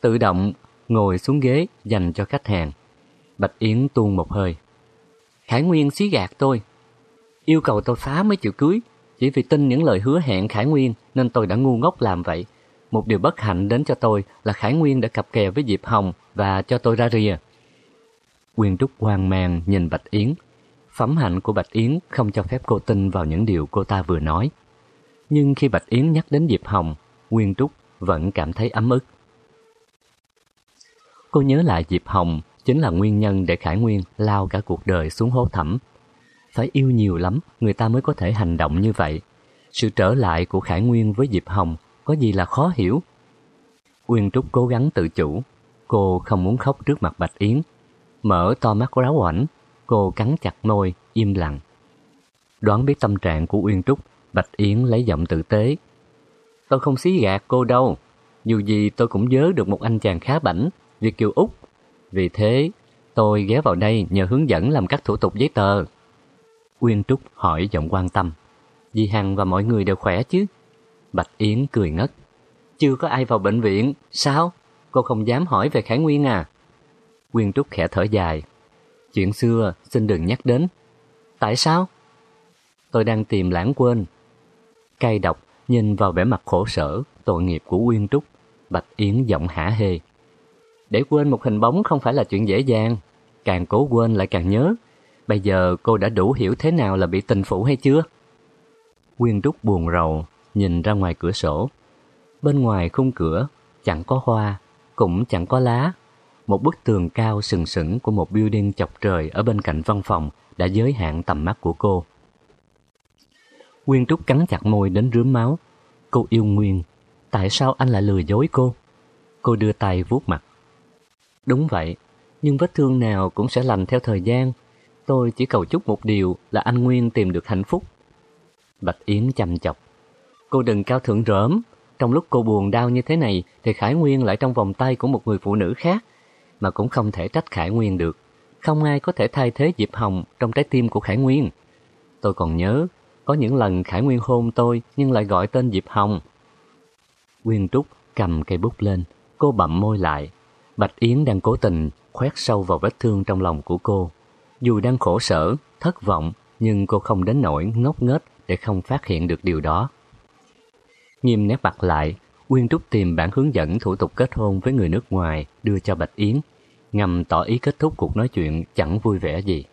Tự động ngồi xuống ghế dành cho khách hàng. Bạch Yến tuôn một hơi. Khải Nguyên xí gạt tôi. Yêu cầu tôi phá mấy chữ cưới. Chỉ vì tin những lời hứa hẹn Khải Nguyên nên tôi đã ngu ngốc làm vậy một điều bất hạnh đến cho tôi là Khải Nguyên đã cặp kè với Diệp Hồng và cho tôi ra rìa. Quyên Trúc hoang mang nhìn Bạch Yến. Phẩm hạnh của Bạch Yến không cho phép cô tin vào những điều cô ta vừa nói. Nhưng khi Bạch Yến nhắc đến Diệp Hồng, Quyên Trúc vẫn cảm thấy ấm ức. Cô nhớ lại Diệp Hồng chính là nguyên nhân để Khải Nguyên lao cả cuộc đời xuống hố thẳm. Phải yêu nhiều lắm người ta mới có thể hành động như vậy. Sự trở lại của Khải Nguyên với Diệp Hồng có gì là khó hiểu. Uyên Trúc cố gắng tự chủ. Cô không muốn khóc trước mặt Bạch Yến. Mở to mắt ráo ảnh, cô cắn chặt môi, im lặng. Đoán biết tâm trạng của Uyên Trúc, Bạch Yến lấy giọng tự tế. Tôi không xí gạt cô đâu. Dù gì tôi cũng nhớ được một anh chàng khá bảnh, Việt Kiều Úc. Vì thế, tôi ghé vào đây nhờ hướng dẫn làm các thủ tục giấy tờ. Uyên Trúc hỏi giọng quan tâm. Dì Hằng và mọi người đều khỏe chứ? Bạch Yến cười ngất. Chưa có ai vào bệnh viện, sao? Cô không dám hỏi về Khải Nguyên à? Quyên Trúc khẽ thở dài. Chuyện xưa xin đừng nhắc đến. Tại sao? Tôi đang tìm lãng quên. Cay độc nhìn vào vẻ mặt khổ sở, tội nghiệp của Quyên Trúc. Bạch Yến giọng hả hê. Để quên một hình bóng không phải là chuyện dễ dàng. Càng cố quên lại càng nhớ. Bây giờ cô đã đủ hiểu thế nào là bị tình phụ hay chưa? Quyên Trúc buồn rầu, nhìn ra ngoài cửa sổ. Bên ngoài khung cửa chẳng có hoa, cũng chẳng có lá. Một bức tường cao sừng sững của một building chọc trời ở bên cạnh văn phòng đã giới hạn tầm mắt của cô. Nguyên Trúc cắn chặt môi đến rướm máu. Cô yêu Nguyên. Tại sao anh lại lừa dối cô? Cô đưa tay vuốt mặt. Đúng vậy, nhưng vết thương nào cũng sẽ lành theo thời gian. Tôi chỉ cầu chúc một điều là anh Nguyên tìm được hạnh phúc. Bạch Yến chăm chọc. Cô đừng cao thượng rỡm. Trong lúc cô buồn đau như thế này thì Khải Nguyên lại trong vòng tay của một người phụ nữ khác. Mà cũng không thể trách Khải Nguyên được. Không ai có thể thay thế Diệp Hồng trong trái tim của Khải Nguyên. Tôi còn nhớ, có những lần Khải Nguyên hôn tôi nhưng lại gọi tên Diệp Hồng. Nguyên Trúc cầm cây bút lên, cô bậm môi lại. Bạch Yến đang cố tình khoét sâu vào vết thương trong lòng của cô. Dù đang khổ sở, thất vọng, nhưng cô không đến nỗi ngốc nghếch để không phát hiện được điều đó. Nghiêm nét mặt lại, Uyên Trúc tìm bản hướng dẫn thủ tục kết hôn với người nước ngoài đưa cho Bạch Yến, ngầm tỏ ý kết thúc cuộc nói chuyện chẳng vui vẻ gì.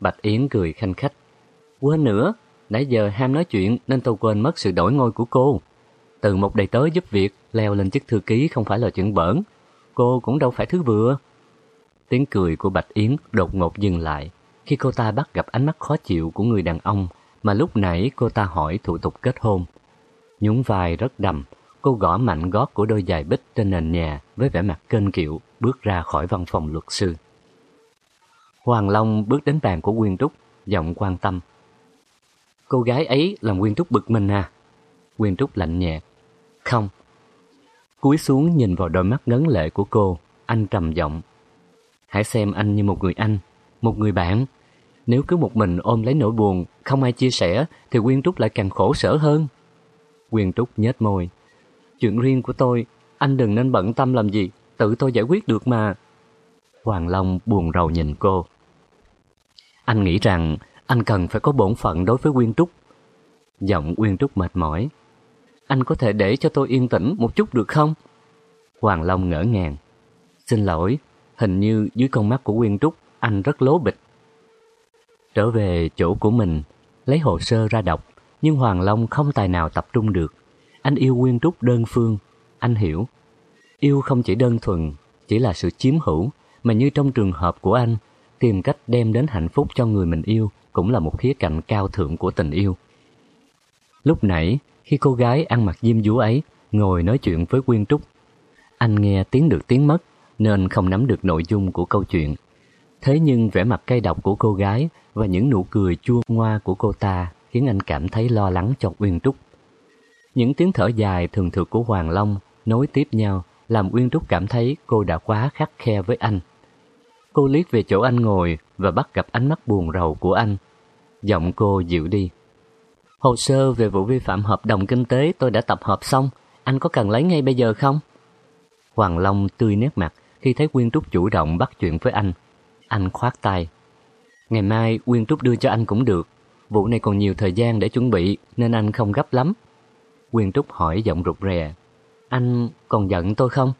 Bạch Yến cười khanh khách. Quên nữa, nãy giờ ham nói chuyện nên tôi quên mất sự đổi ngôi của cô. Từ một đầy tớ giúp việc leo lên chức thư ký không phải là chuyện bẩn, cô cũng đâu phải thứ vừa. Tiếng cười của Bạch Yến đột ngột dừng lại khi cô ta bắt gặp ánh mắt khó chịu của người đàn ông mà lúc nãy cô ta hỏi thủ tục kết hôn. Nhún vai rất đầm, cô gõ mạnh gót của đôi giày bích trên nền nhà với vẻ mặt kênh kiệu bước ra khỏi văn phòng luật sư. Hoàng Long bước đến bàn của Quyên Trúc, giọng quan tâm. Cô gái ấy làm Quyên Trúc bực mình à? Quyên Trúc lạnh nhẹ. Không. Cúi xuống nhìn vào đôi mắt ngấn lệ của cô, anh trầm giọng. Hãy xem anh như một người anh, một người bạn. Nếu cứ một mình ôm lấy nỗi buồn, không ai chia sẻ, thì Quyên Trúc lại càng khổ sở hơn. Quyên Trúc nhếch môi. Chuyện riêng của tôi, anh đừng nên bận tâm làm gì, tự tôi giải quyết được mà. Hoàng Long buồn rầu nhìn cô. Anh nghĩ rằng anh cần phải có bổn phận đối với Quyên Trúc. Giọng Quyên Trúc mệt mỏi. Anh có thể để cho tôi yên tĩnh một chút được không? Hoàng Long ngỡ ngàng. Xin lỗi, hình như dưới con mắt của Quyên Trúc anh rất lố bịch. Trở về chỗ của mình, lấy hồ sơ ra đọc, nhưng Hoàng Long không tài nào tập trung được. Anh yêu Nguyên Trúc đơn phương, anh hiểu. Yêu không chỉ đơn thuần, chỉ là sự chiếm hữu, mà như trong trường hợp của anh, tìm cách đem đến hạnh phúc cho người mình yêu cũng là một khía cạnh cao thượng của tình yêu. Lúc nãy, khi cô gái ăn mặc diêm dúa ấy ngồi nói chuyện với Quyên Trúc, anh nghe tiếng được tiếng mất nên không nắm được nội dung của câu chuyện. Thế nhưng vẻ mặt cay độc của cô gái và những nụ cười chua ngoa của cô ta khiến anh cảm thấy lo lắng cho Uyên Trúc. Những tiếng thở dài thường thường của Hoàng Long nối tiếp nhau làm Uyên Trúc cảm thấy cô đã quá khắc khe với anh. Cô liếc về chỗ anh ngồi và bắt gặp ánh mắt buồn rầu của anh. Giọng cô dịu đi. Hồ sơ về vụ vi phạm hợp đồng kinh tế tôi đã tập hợp xong, anh có cần lấy ngay bây giờ không? Hoàng Long tươi nét mặt khi thấy Quyên Trúc chủ động bắt chuyện với anh. Anh khoát tay. Ngày mai Quyên Trúc đưa cho anh cũng được. Vụ này còn nhiều thời gian để chuẩn bị nên anh không gấp lắm. Quyên Trúc hỏi giọng rụt rè. Anh còn giận tôi không?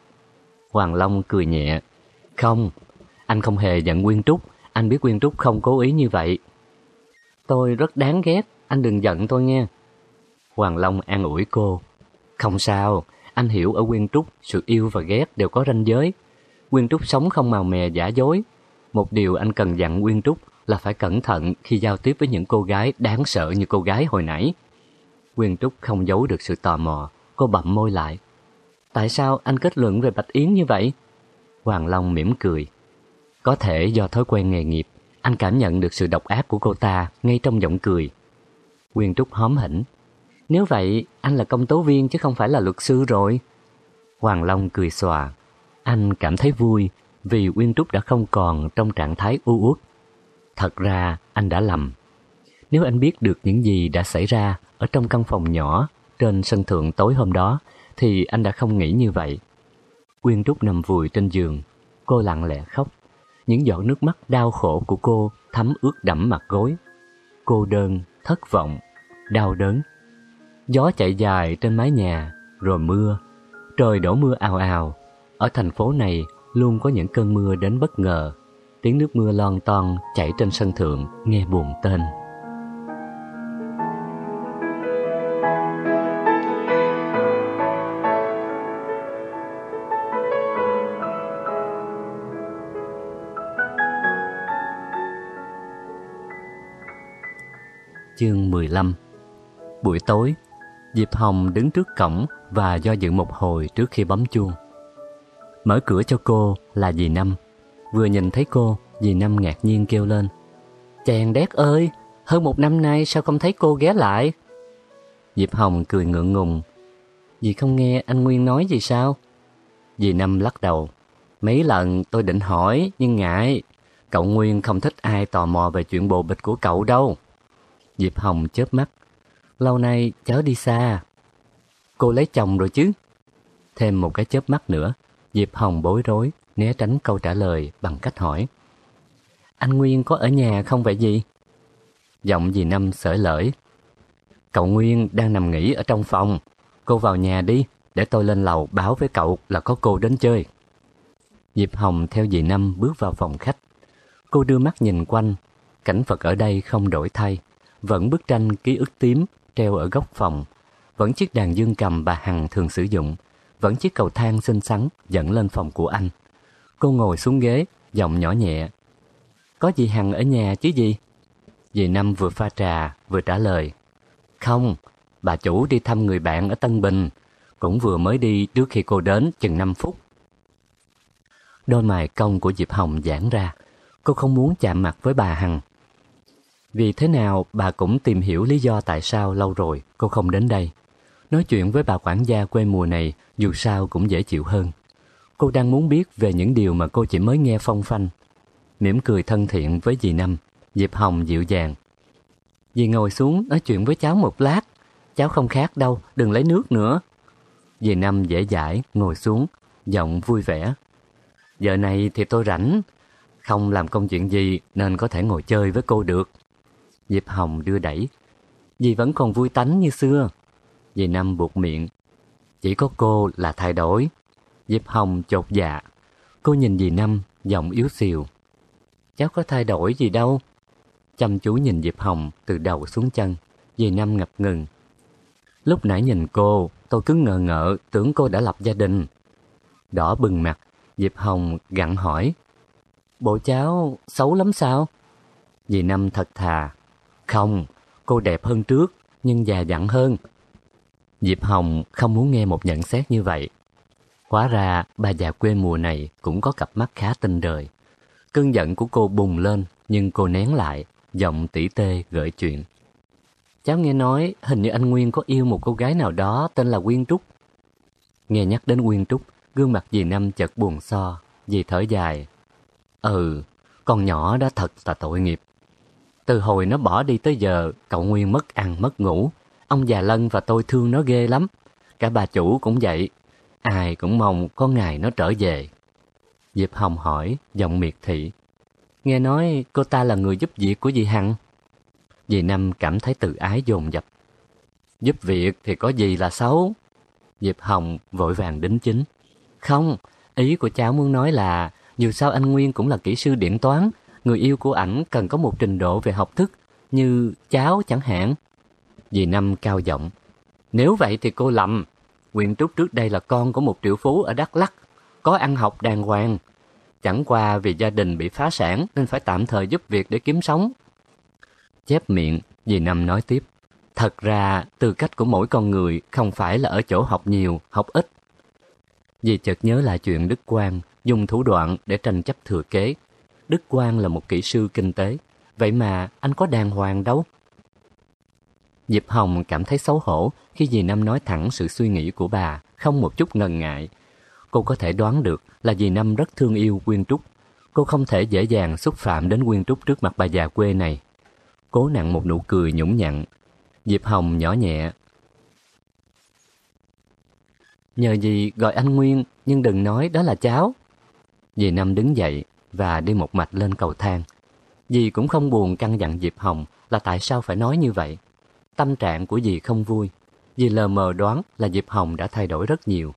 Hoàng Long cười nhẹ. Không, anh không hề giận Quyên Trúc, anh biết Quyên Trúc không cố ý như vậy. Tôi rất đáng ghét, anh đừng giận tôi nghe. Hoàng Long an ủi cô. Không sao, anh hiểu ở Quyên Trúc, sự yêu và ghét đều có ranh giới. Quyên Trúc sống không màu mè giả dối. Một điều anh cần dặn Quyên Trúc là phải cẩn thận khi giao tiếp với những cô gái đáng sợ như cô gái hồi nãy. Quyên Trúc không giấu được sự tò mò, cô bậm môi lại. Tại sao anh kết luận về Bạch Yến như vậy? Hoàng Long mỉm cười. Có thể do thói quen nghề nghiệp, anh cảm nhận được sự độc ác của cô ta ngay trong giọng cười. Quyên Trúc hóm hỉnh. Nếu vậy, anh là công tố viên chứ không phải là luật sư rồi. Hoàng Long cười xòa. Anh cảm thấy vui vì Quyên Trúc đã không còn trong trạng thái u uất. Thật ra anh đã lầm. Nếu anh biết được những gì đã xảy ra ở trong căn phòng nhỏ trên sân thượng tối hôm đó thì anh đã không nghĩ như vậy. Quyên Trúc nằm vùi trên giường, cô lặng lẽ khóc. Những giọt nước mắt đau khổ của cô thấm ướt đẫm mặt gối. Cô đơn, thất vọng, đau đớn. Gió chạy dài trên mái nhà, rồi mưa. Trời đổ mưa ào ào. Ở thành phố này luôn có những cơn mưa đến bất ngờ. Tiếng nước mưa lon ton chảy trên sân thượng nghe buồn tên. Chương 15 Buổi tối, Diệp Hồng đứng trước cổng và do dự một hồi trước khi bấm chuông. Mở cửa cho cô là dì Năm. Vừa nhìn thấy cô, dì Năm ngạc nhiên kêu lên. Chàng đét ơi, hơn một năm nay sao không thấy cô ghé lại? Diệp Hồng cười ngượng ngùng. Dì không nghe anh Nguyên nói gì sao? Dì Năm lắc đầu. Mấy lần tôi định hỏi nhưng ngại. Cậu Nguyên không thích ai tò mò về chuyện bồ bịch của cậu đâu. Diệp Hồng chớp mắt. Lâu nay cháu đi xa. Cô lấy chồng rồi chứ? Thêm một cái chớp mắt nữa, Diệp Hồng bối rối, né tránh câu trả lời bằng cách hỏi. Anh Nguyên có ở nhà không vậy gì? Giọng dì Năm sởi lởi. Cậu Nguyên đang nằm nghỉ ở trong phòng. Cô vào nhà đi, để tôi lên lầu báo với cậu là có cô đến chơi. Diệp Hồng theo dì Năm bước vào phòng khách. Cô đưa mắt nhìn quanh, cảnh vật ở đây không đổi thay vẫn bức tranh ký ức tím treo ở góc phòng, vẫn chiếc đàn dương cầm bà Hằng thường sử dụng, vẫn chiếc cầu thang xinh xắn dẫn lên phòng của anh. Cô ngồi xuống ghế, giọng nhỏ nhẹ. Có gì Hằng ở nhà chứ gì? Dì Năm vừa pha trà, vừa trả lời. Không, bà chủ đi thăm người bạn ở Tân Bình, cũng vừa mới đi trước khi cô đến chừng 5 phút. Đôi mày cong của Diệp Hồng giãn ra, cô không muốn chạm mặt với bà Hằng. Vì thế nào bà cũng tìm hiểu lý do tại sao lâu rồi cô không đến đây. Nói chuyện với bà quản gia quê mùa này dù sao cũng dễ chịu hơn. Cô đang muốn biết về những điều mà cô chỉ mới nghe phong phanh. Mỉm cười thân thiện với dì Năm, Diệp Hồng dịu dàng. Dì ngồi xuống nói chuyện với cháu một lát. Cháu không khát đâu, đừng lấy nước nữa. Dì Năm dễ dãi, ngồi xuống, giọng vui vẻ. Giờ này thì tôi rảnh, không làm công chuyện gì nên có thể ngồi chơi với cô được. Diệp Hồng đưa đẩy. Dì vẫn còn vui tánh như xưa. Dì Năm buộc miệng. Chỉ có cô là thay đổi. Diệp Hồng chột dạ. Cô nhìn dì Năm, giọng yếu xìu. Cháu có thay đổi gì đâu. Chăm chú nhìn Diệp Hồng từ đầu xuống chân. Dì Năm ngập ngừng. Lúc nãy nhìn cô, tôi cứ ngờ ngợ tưởng cô đã lập gia đình. Đỏ bừng mặt, Diệp Hồng gặn hỏi. Bộ cháu xấu lắm sao? Dì Năm thật thà, không, cô đẹp hơn trước, nhưng già dặn hơn. Diệp Hồng không muốn nghe một nhận xét như vậy. Hóa ra bà già quê mùa này cũng có cặp mắt khá tinh đời. Cơn giận của cô bùng lên, nhưng cô nén lại, giọng tỉ tê gợi chuyện. Cháu nghe nói hình như anh Nguyên có yêu một cô gái nào đó tên là Quyên Trúc. Nghe nhắc đến Quyên Trúc, gương mặt dì Năm chợt buồn so, dì thở dài. Ừ, con nhỏ đã thật là tội nghiệp. Từ hồi nó bỏ đi tới giờ, cậu Nguyên mất ăn mất ngủ. Ông già Lân và tôi thương nó ghê lắm. Cả bà chủ cũng vậy. Ai cũng mong có ngày nó trở về. Diệp Hồng hỏi, giọng miệt thị. Nghe nói cô ta là người giúp việc của dì Hằng. Dì Năm cảm thấy tự ái dồn dập. Giúp việc thì có gì là xấu. Diệp Hồng vội vàng đính chính. Không, ý của cháu muốn nói là dù sao anh Nguyên cũng là kỹ sư điện toán, người yêu của ảnh cần có một trình độ về học thức, như cháu chẳng hạn. Dì Năm cao giọng. Nếu vậy thì cô lầm. Nguyên Trúc trước đây là con của một triệu phú ở Đắk Lắk, có ăn học đàng hoàng. Chẳng qua vì gia đình bị phá sản nên phải tạm thời giúp việc để kiếm sống. Chép miệng, dì Năm nói tiếp. Thật ra, tư cách của mỗi con người không phải là ở chỗ học nhiều, học ít. Dì chợt nhớ lại chuyện Đức Quang dùng thủ đoạn để tranh chấp thừa kế. Đức Quang là một kỹ sư kinh tế, vậy mà anh có đàng hoàng đâu. Diệp Hồng cảm thấy xấu hổ khi dì Năm nói thẳng sự suy nghĩ của bà, không một chút ngần ngại. Cô có thể đoán được là dì Năm rất thương yêu Quyên Trúc. Cô không thể dễ dàng xúc phạm đến Quyên Trúc trước mặt bà già quê này. Cố nặng một nụ cười nhũng nhặn. Diệp Hồng nhỏ nhẹ. Nhờ gì gọi anh Nguyên, nhưng đừng nói đó là cháu. Dì Năm đứng dậy và đi một mạch lên cầu thang. Dì cũng không buồn căn dặn Diệp Hồng là tại sao phải nói như vậy. Tâm trạng của dì không vui. Dì lờ mờ đoán là Diệp Hồng đã thay đổi rất nhiều.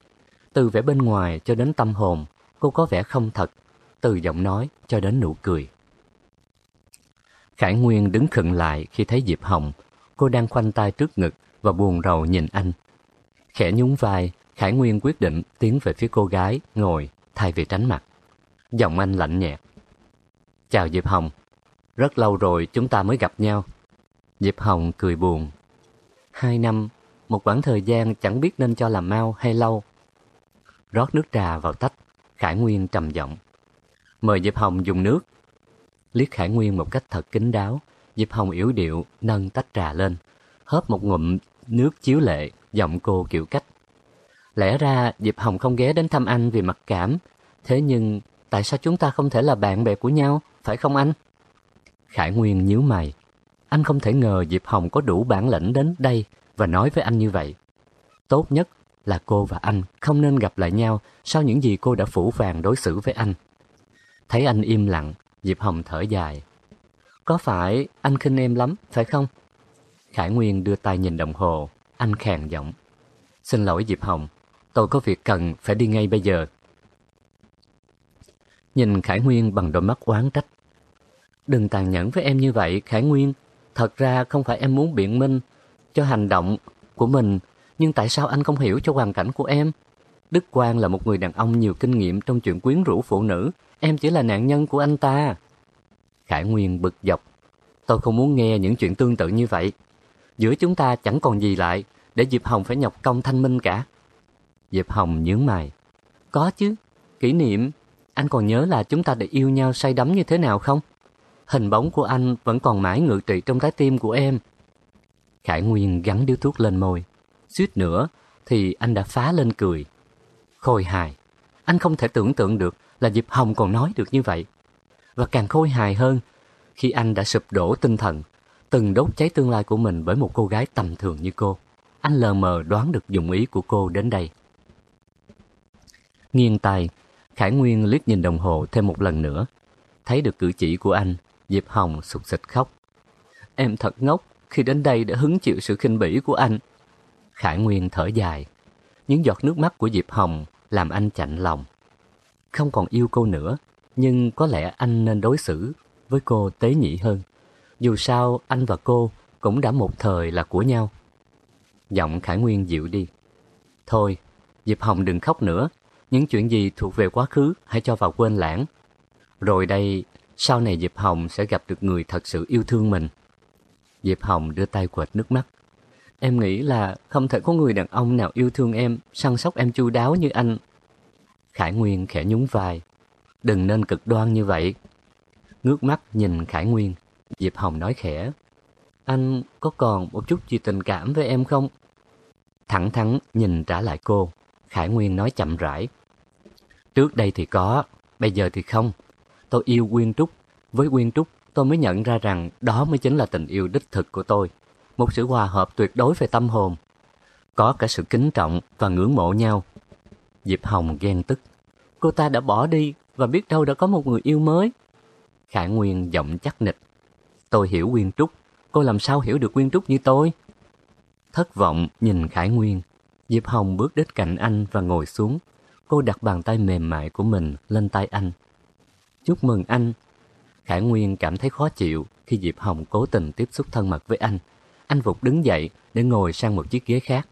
Từ vẻ bên ngoài cho đến tâm hồn, cô có vẻ không thật. Từ giọng nói cho đến nụ cười. Khải Nguyên đứng khựng lại khi thấy Diệp Hồng. Cô đang khoanh tay trước ngực và buồn rầu nhìn anh. Khẽ nhún vai, Khải Nguyên quyết định tiến về phía cô gái, ngồi, thay vì tránh mặt. Giọng anh lạnh nhạt. Chào Diệp Hồng. Rất lâu rồi chúng ta mới gặp nhau. Diệp Hồng cười buồn. Hai năm, một quãng thời gian chẳng biết nên cho là mau hay lâu. Rót nước trà vào tách, Khải Nguyên trầm giọng. Mời Diệp Hồng dùng nước. Liếc Khải Nguyên một cách thật kín đáo, Diệp Hồng yếu điệu nâng tách trà lên, hớp một ngụm nước chiếu lệ, giọng cô kiểu cách. Lẽ ra Diệp Hồng không ghé đến thăm anh vì mặc cảm, thế nhưng tại sao chúng ta không thể là bạn bè của nhau, phải không anh? Khải Nguyên nhíu mày. Anh không thể ngờ Diệp Hồng có đủ bản lĩnh đến đây và nói với anh như vậy. Tốt nhất là cô và anh không nên gặp lại nhau sau những gì cô đã phủ vàng đối xử với anh. Thấy anh im lặng, Diệp Hồng thở dài. Có phải anh khinh em lắm, phải không? Khải Nguyên đưa tay nhìn đồng hồ, anh khàn giọng. Xin lỗi Diệp Hồng, tôi có việc cần phải đi ngay bây giờ. Nhìn Khải Nguyên bằng đôi mắt oán trách. Đừng tàn nhẫn với em như vậy, Khải Nguyên. Thật ra không phải em muốn biện minh cho hành động của mình, nhưng tại sao anh không hiểu cho hoàn cảnh của em? Đức Quang là một người đàn ông nhiều kinh nghiệm trong chuyện quyến rũ phụ nữ, em chỉ là nạn nhân của anh ta. Khải Nguyên bực dọc. Tôi không muốn nghe những chuyện tương tự như vậy. Giữa chúng ta chẳng còn gì lại, để Diệp Hồng phải nhọc công thanh minh cả. Diệp Hồng nhướng mày. Có chứ, kỷ niệm. Anh còn nhớ là chúng ta đã yêu nhau say đắm như thế nào không? Hình bóng của anh vẫn còn mãi ngự trị trong trái tim của em. Khải Nguyên gắn điếu thuốc lên môi. Suýt nữa thì anh đã phá lên cười. Khôi hài. Anh không thể tưởng tượng được là Diệp Hồng còn nói được như vậy. Và càng khôi hài hơn khi anh đã sụp đổ tinh thần, từng đốt cháy tương lai của mình bởi một cô gái tầm thường như cô. Anh lờ mờ đoán được dụng ý của cô đến đây. Nghiêng tay, Khải Nguyên liếc nhìn đồng hồ thêm một lần nữa. Thấy được cử chỉ của anh, Diệp Hồng sụt sịch khóc. Em thật ngốc khi đến đây đã hứng chịu sự khinh bỉ của anh. Khải Nguyên thở dài. Những giọt nước mắt của Diệp Hồng làm anh chạnh lòng. Không còn yêu cô nữa, nhưng có lẽ anh nên đối xử với cô tế nhị hơn. Dù sao, anh và cô cũng đã một thời là của nhau. Giọng Khải Nguyên dịu đi. Thôi, Diệp Hồng đừng khóc nữa. Những chuyện gì thuộc về quá khứ hãy cho vào quên lãng. Rồi đây, sau này Diệp Hồng sẽ gặp được người thật sự yêu thương mình. Diệp Hồng đưa tay quệt nước mắt. Em nghĩ là không thể có người đàn ông nào yêu thương em, săn sóc em chu đáo như anh. Khải Nguyên khẽ nhún vai. Đừng nên cực đoan như vậy. Ngước mắt nhìn Khải Nguyên, Diệp Hồng nói khẽ. Anh có còn một chút gì tình cảm với em không? Thẳng thắn nhìn trả lại cô, Khải Nguyên nói chậm rãi. Trước đây thì có, bây giờ thì không. Tôi yêu Quyên Trúc. Với Quyên Trúc, tôi mới nhận ra rằng đó mới chính là tình yêu đích thực của tôi. Một sự hòa hợp tuyệt đối về tâm hồn. Có cả sự kính trọng và ngưỡng mộ nhau. Diệp Hồng ghen tức. Cô ta đã bỏ đi và biết đâu đã có một người yêu mới. Khải Nguyên giọng chắc nịch. Tôi hiểu Quyên Trúc. Cô làm sao hiểu được Quyên Trúc như tôi? Thất vọng nhìn Khải Nguyên. Diệp Hồng bước đến cạnh anh và ngồi xuống. Cô đặt bàn tay mềm mại của mình lên tay anh. Chúc mừng anh. Khải Nguyên cảm thấy khó chịu khi Diệp Hồng cố tình tiếp xúc thân mật với anh. Anh vụt đứng dậy để ngồi sang một chiếc ghế khác.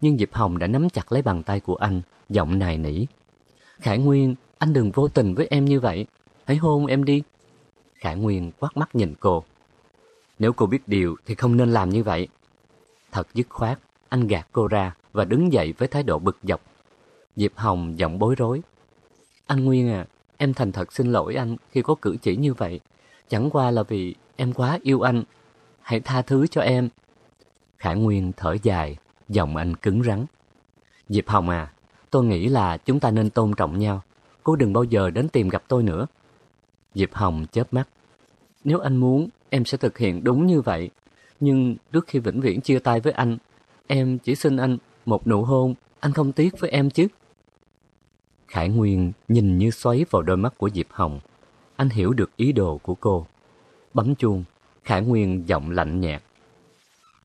Nhưng Diệp Hồng đã nắm chặt lấy bàn tay của anh, giọng nài nỉ. Khải Nguyên, anh đừng vô tình với em như vậy. Hãy hôn em đi. Khải Nguyên quát mắt nhìn cô. Nếu cô biết điều thì không nên làm như vậy. Thật dứt khoát, anh gạt cô ra và đứng dậy với thái độ bực dọc. Diệp Hồng giọng bối rối. Anh Nguyên à, em thành thật xin lỗi anh khi có cử chỉ như vậy. Chẳng qua là vì em quá yêu anh. Hãy tha thứ cho em. Khải Nguyên thở dài, giọng anh cứng rắn. Diệp Hồng à, tôi nghĩ là chúng ta nên tôn trọng nhau. Cô đừng bao giờ đến tìm gặp tôi nữa. Diệp Hồng chớp mắt. Nếu anh muốn, em sẽ thực hiện đúng như vậy. Nhưng trước khi vĩnh viễn chia tay với anh, em chỉ xin anh một nụ hôn, anh không tiếc với em chứ. Khải Nguyên nhìn như xoáy vào đôi mắt của Diệp Hồng. Anh hiểu được ý đồ của cô. Bấm chuông, Khải Nguyên giọng lạnh nhạt.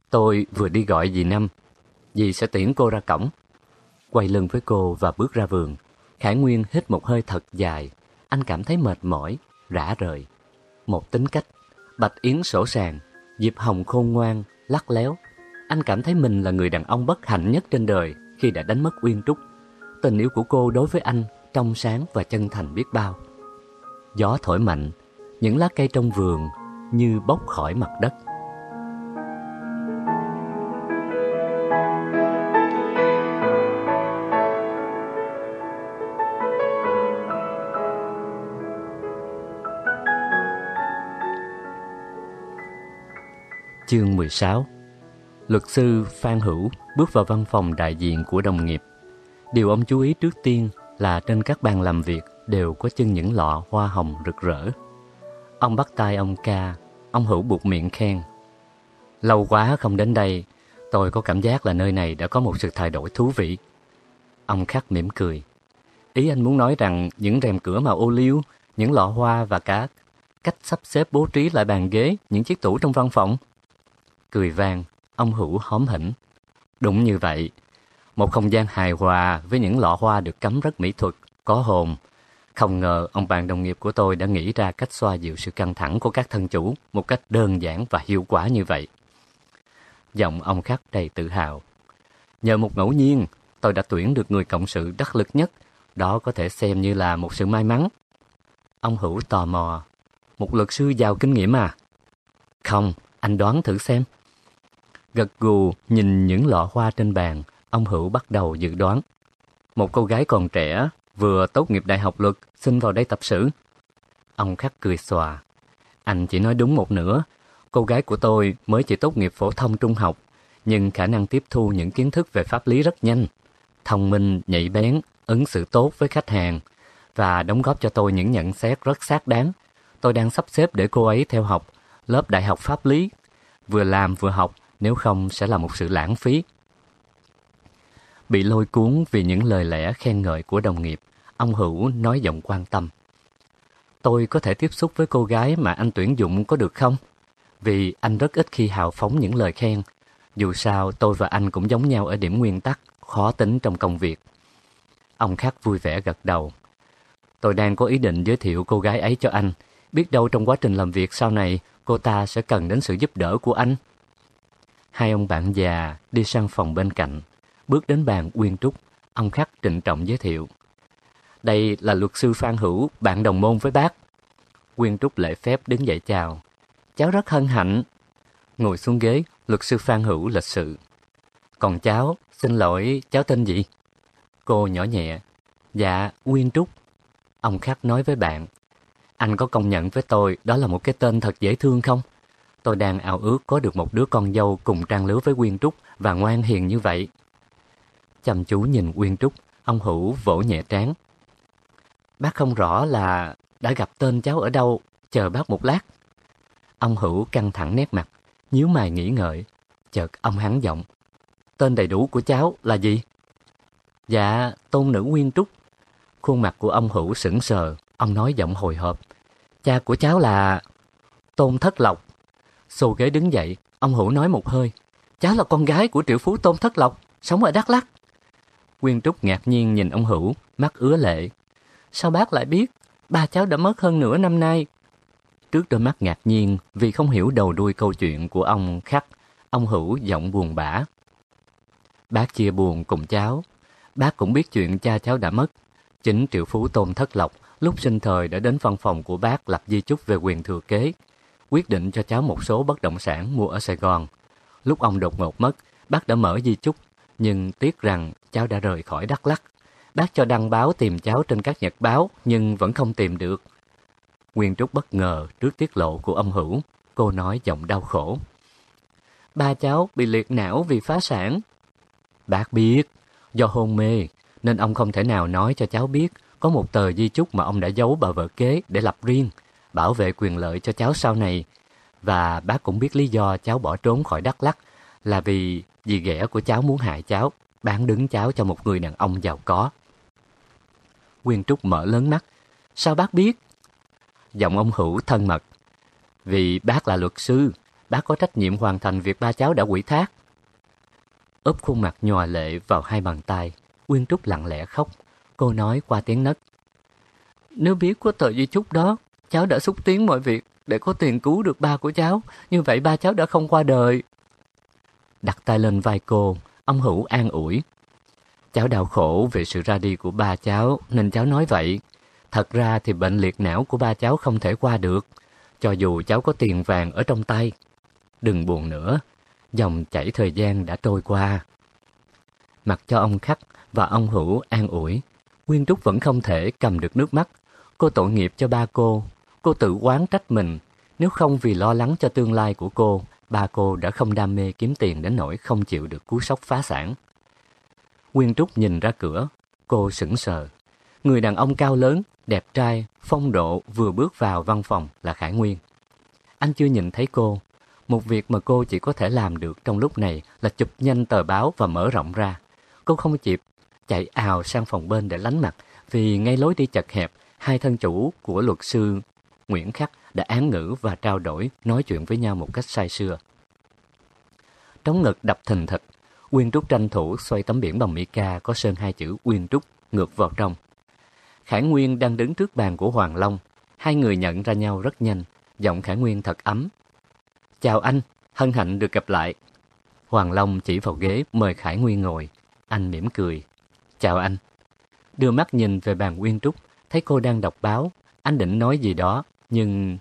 Tôi vừa đi gọi dì Năm. Dì sẽ tiễn cô ra cổng. Quay lưng với cô và bước ra vườn. Khải Nguyên hít một hơi thật dài. Anh cảm thấy mệt mỏi, rã rời. Một tính cách, Bạch Yến sổ sàng, Diệp Hồng khôn ngoan, lắc léo. Anh cảm thấy mình là người đàn ông bất hạnh nhất trên đời khi đã đánh mất Uyên Trúc. Tình yêu của cô đối với anh trong sáng và chân thành biết bao. Gió thổi mạnh, những lá cây trong vườn như bốc khỏi mặt đất. Chương 16 Luật sư Phan Hữu bước vào văn phòng đại diện của đồng nghiệp. Điều ông chú ý trước tiên là trên các bàn làm việc đều có chân những lọ hoa hồng rực rỡ. Ông bắt tay ông ca, ông Hữu buộc miệng khen. Lâu quá không đến đây, tôi có cảm giác là nơi này đã có một sự thay đổi thú vị. Ông khắc mỉm cười. Ý anh muốn nói rằng những rèm cửa màu ô liu, những lọ hoa và cả cách sắp xếp bố trí lại bàn ghế, những chiếc tủ trong văn phòng cười vang, ông Hữu hóm hỉnh. Đúng như vậy, một không gian hài hòa với những lọ hoa được cắm rất mỹ thuật, có hồn. Không ngờ ông bạn đồng nghiệp của tôi đã nghĩ ra cách xoa dịu sự căng thẳng của các thân chủ một cách đơn giản và hiệu quả như vậy. Giọng ông khắc đầy tự hào. Nhờ một ngẫu nhiên, tôi đã tuyển được người cộng sự đắc lực nhất. Đó có thể xem như là một sự may mắn. Ông Hữu tò mò. Một luật sư giàu kinh nghiệm à? Không, anh đoán thử xem. Gật gù nhìn những lọ hoa trên bàn, ông Hữu bắt đầu dự đoán. Một cô gái còn trẻ, vừa tốt nghiệp đại học luật, xin vào đây tập sự. Ông khắc cười xòa. Anh chỉ nói đúng một nửa. Cô gái của tôi mới chỉ tốt nghiệp phổ thông trung học, nhưng khả năng tiếp thu những kiến thức về pháp lý rất nhanh. Thông minh, nhạy bén, ứng xử tốt với khách hàng và đóng góp cho tôi những nhận xét rất xác đáng. Tôi đang sắp xếp để cô ấy theo học lớp đại học pháp lý. Vừa làm vừa học nếu không sẽ là một sự lãng phí. Bị lôi cuốn vì những lời lẽ khen ngợi của đồng nghiệp, ông Hữu nói giọng quan tâm. Tôi có thể tiếp xúc với cô gái mà anh tuyển dụng có được không? Vì anh rất ít khi hào phóng những lời khen. Dù sao, tôi và anh cũng giống nhau ở điểm nguyên tắc, khó tính trong công việc. Ông Khắc vui vẻ gật đầu. Tôi đang có ý định giới thiệu cô gái ấy cho anh. Biết đâu trong quá trình làm việc sau này, cô ta sẽ cần đến sự giúp đỡ của anh. Hai ông bạn già đi sang phòng bên cạnh, bước đến bàn Uyên Trúc, ông Khắc trịnh trọng giới thiệu. Đây là luật sư Phan Hữu, bạn đồng môn với bác. Uyên Trúc lễ phép đứng dậy chào. Cháu rất hân hạnh. Ngồi xuống ghế, luật sư Phan Hữu lịch sự. Còn cháu, xin lỗi, cháu tên gì? Cô nhỏ nhẹ. Dạ, Uyên Trúc. Ông Khắc nói với bạn. Anh có công nhận với tôi đó là một cái tên thật dễ thương không? Tôi đang ao ước có được một đứa con dâu cùng trang lứa với Quyên Trúc và ngoan hiền như vậy. Chăm chú nhìn uyên Trúc, ông Hữu vỗ nhẹ trán. Bác không rõ là đã gặp tên cháu ở đâu, chờ bác một lát. Ông Hữu căng thẳng nét mặt, nhíu mày nghĩ ngợi. Chợt ông hắn giọng. Tên đầy đủ của cháu là gì? Dạ, tôn nữ Nguyên Trúc. Khuôn mặt của ông Hữu sững sờ, ông nói giọng hồi hộp. Cha của cháu là... Tôn Thất Lộc. Xô ghế đứng dậy, ông Hữu nói một hơi. Cháu là con gái của triệu phú Tôn Thất Lộc, sống ở Đắk Lắk. Quyên Trúc ngạc nhiên nhìn ông Hữu, mắt ứa lệ. Sao bác lại biết? Ba cháu đã mất hơn nửa năm nay. Trước đôi mắt ngạc nhiên vì không hiểu đầu đuôi câu chuyện của ông khắc, ông Hữu giọng buồn bã. Bác chia buồn cùng cháu. Bác cũng biết chuyện cha cháu đã mất. Chính triệu phú tôn thất lộc lúc sinh thời đã đến văn phòng của bác lập di chúc về quyền thừa kế, quyết định cho cháu một số bất động sản mua ở Sài Gòn. Lúc ông đột ngột mất, bác đã mở di chúc, nhưng tiếc rằng cháu đã rời khỏi Đắk Lắk. Bác cho đăng báo tìm cháu trên các nhật báo, nhưng vẫn không tìm được. Nguyên Trúc bất ngờ trước tiết lộ của ông Hữu, cô nói giọng đau khổ. Ba cháu bị liệt não vì phá sản. Bác biết, do hôn mê, nên ông không thể nào nói cho cháu biết có một tờ di chúc mà ông đã giấu bà vợ kế để lập riêng, bảo vệ quyền lợi cho cháu sau này. Và bác cũng biết lý do cháu bỏ trốn khỏi Đắk Lắk là vì dì ghẻ của cháu muốn hại cháu, bán đứng cháu cho một người đàn ông giàu có. Quyên Trúc mở lớn mắt. Sao bác biết? Giọng ông Hữu thân mật. Vì bác là luật sư, bác có trách nhiệm hoàn thành việc ba cháu đã quỷ thác. úp khuôn mặt nhòa lệ vào hai bàn tay, Quyên Trúc lặng lẽ khóc. Cô nói qua tiếng nấc. Nếu biết có tờ di chúc đó, cháu đã xúc tiến mọi việc để có tiền cứu được ba của cháu. Như vậy ba cháu đã không qua đời. Đặt tay lên vai cô, ông Hữu an ủi. Cháu đau khổ về sự ra đi của ba cháu nên cháu nói vậy. Thật ra thì bệnh liệt não của ba cháu không thể qua được, cho dù cháu có tiền vàng ở trong tay. Đừng buồn nữa, dòng chảy thời gian đã trôi qua. Mặc cho ông khắc và ông hữu an ủi, Nguyên Trúc vẫn không thể cầm được nước mắt. Cô tội nghiệp cho ba cô, cô tự quán trách mình. Nếu không vì lo lắng cho tương lai của cô, ba cô đã không đam mê kiếm tiền đến nỗi không chịu được cú sốc phá sản. Nguyên Trúc nhìn ra cửa, cô sững sờ. Người đàn ông cao lớn, đẹp trai, phong độ vừa bước vào văn phòng là Khải Nguyên. Anh chưa nhìn thấy cô. Một việc mà cô chỉ có thể làm được trong lúc này là chụp nhanh tờ báo và mở rộng ra. Cô không chịp, chạy ào sang phòng bên để lánh mặt vì ngay lối đi chật hẹp, hai thân chủ của luật sư Nguyễn Khắc đã án ngữ và trao đổi, nói chuyện với nhau một cách say sưa. Trống ngực đập thình thịch, Quyên Trúc tranh thủ xoay tấm biển bằng mica có sơn hai chữ Quyên Trúc ngược vào trong. Khải Nguyên đang đứng trước bàn của Hoàng Long. Hai người nhận ra nhau rất nhanh, giọng Khải Nguyên thật ấm. Chào anh, hân hạnh được gặp lại. Hoàng Long chỉ vào ghế mời Khải Nguyên ngồi. Anh mỉm cười. Chào anh. Đưa mắt nhìn về bàn Quyên Trúc, thấy cô đang đọc báo. Anh định nói gì đó, nhưng...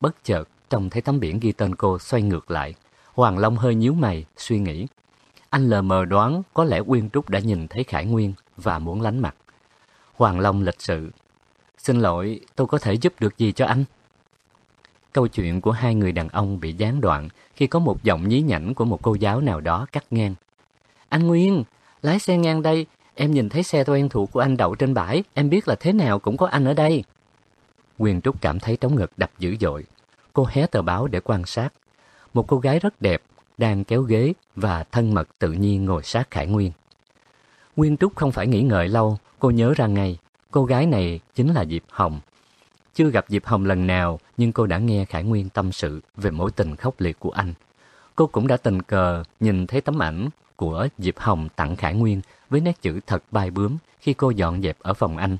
Bất chợt, trông thấy tấm biển ghi tên cô xoay ngược lại. Hoàng Long hơi nhíu mày, suy nghĩ. Anh lờ mờ đoán có lẽ Uyên Trúc đã nhìn thấy Khải Nguyên và muốn lánh mặt. Hoàng Long lịch sự. Xin lỗi, tôi có thể giúp được gì cho anh? Câu chuyện của hai người đàn ông bị gián đoạn khi có một giọng nhí nhảnh của một cô giáo nào đó cắt ngang. Anh Nguyên, lái xe ngang đây, em nhìn thấy xe quen thuộc của anh đậu trên bãi, em biết là thế nào cũng có anh ở đây. Nguyên Trúc cảm thấy trống ngực đập dữ dội. Cô hé tờ báo để quan sát. Một cô gái rất đẹp, đang kéo ghế và thân mật tự nhiên ngồi sát Khải Nguyên. Nguyên Trúc không phải nghĩ ngợi lâu, cô nhớ ra ngay, cô gái này chính là Diệp Hồng. Chưa gặp Diệp Hồng lần nào, nhưng cô đã nghe Khải Nguyên tâm sự về mối tình khốc liệt của anh. Cô cũng đã tình cờ nhìn thấy tấm ảnh của Diệp Hồng tặng Khải Nguyên với nét chữ thật bay bướm khi cô dọn dẹp ở phòng anh.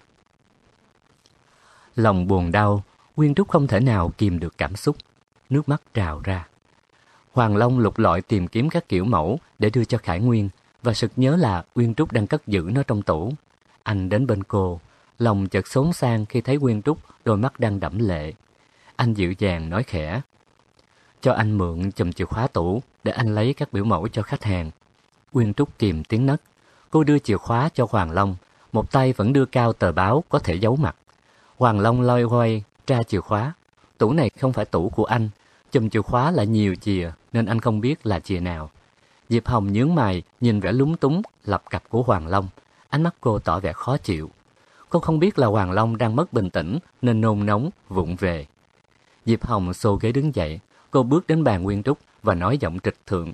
Lòng buồn đau, Nguyên Trúc không thể nào kìm được cảm xúc. Nước mắt trào ra. Hoàng Long lục lọi tìm kiếm các kiểu mẫu để đưa cho Khải Nguyên và sực nhớ là nguyên Trúc đang cất giữ nó trong tủ. Anh đến bên cô, lòng chợt xốn sang khi thấy nguyên Trúc đôi mắt đang đẫm lệ. Anh dịu dàng nói khẽ, cho anh mượn chùm chìa khóa tủ để anh lấy các biểu mẫu cho khách hàng. Nguyên Trúc kìm tiếng nấc. Cô đưa chìa khóa cho Hoàng Long, một tay vẫn đưa cao tờ báo có thể giấu mặt. Hoàng Long lôi hoay, tra chìa khóa. Tủ này không phải tủ của anh, chùm chìa khóa là nhiều chìa nên anh không biết là chìa nào. Diệp Hồng nhướng mày, nhìn vẻ lúng túng, lập cặp của Hoàng Long. Ánh mắt cô tỏ vẻ khó chịu. Cô không biết là Hoàng Long đang mất bình tĩnh nên nôn nóng, vụng về. Diệp Hồng xô ghế đứng dậy. Cô bước đến bàn Nguyên Trúc và nói giọng trịch thượng.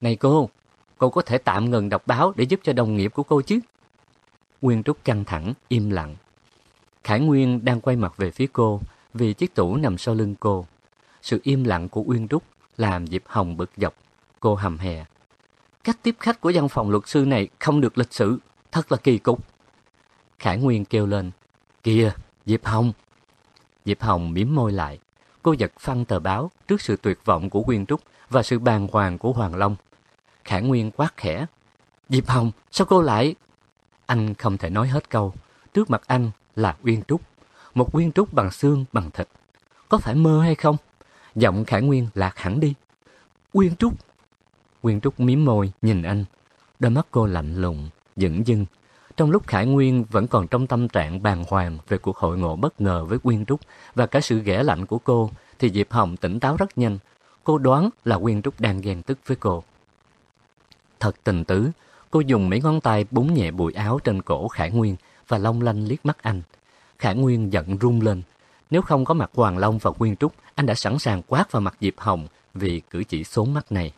Này cô, cô có thể tạm ngừng đọc báo để giúp cho đồng nghiệp của cô chứ? Nguyên Trúc căng thẳng, im lặng. Khải Nguyên đang quay mặt về phía cô vì chiếc tủ nằm sau lưng cô. Sự im lặng của Uyên Trúc làm Diệp Hồng bực dọc. Cô hầm hè. Cách tiếp khách của văn phòng luật sư này không được lịch sự. thật là kỳ cục. Khải Nguyên kêu lên, kìa, Diệp Hồng. Diệp Hồng miếm môi lại, cô giật phăng tờ báo trước sự tuyệt vọng của Quyên Trúc và sự bàng hoàng của Hoàng Long. Khải Nguyên quát khẽ, Diệp Hồng, sao cô lại... Anh không thể nói hết câu, trước mặt anh là Uyên Trúc, một Uyên Trúc bằng xương, bằng thịt. Có phải mơ hay không? Giọng Khải Nguyên lạc hẳn đi. Uyên Trúc! Uyên Trúc mím môi, nhìn anh. Đôi mắt cô lạnh lùng, dững dưng. Trong lúc Khải Nguyên vẫn còn trong tâm trạng bàng hoàng về cuộc hội ngộ bất ngờ với nguyên Trúc và cả sự ghẻ lạnh của cô, thì Diệp Hồng tỉnh táo rất nhanh. Cô đoán là nguyên Trúc đang ghen tức với cô. Thật tình tứ, cô dùng mấy ngón tay búng nhẹ bụi áo trên cổ Khải Nguyên và long lanh liếc mắt anh. Khải Nguyên giận run lên. Nếu không có mặt Hoàng Long và Quyên Trúc, anh đã sẵn sàng quát vào mặt Diệp Hồng vì cử chỉ xốn mắt này.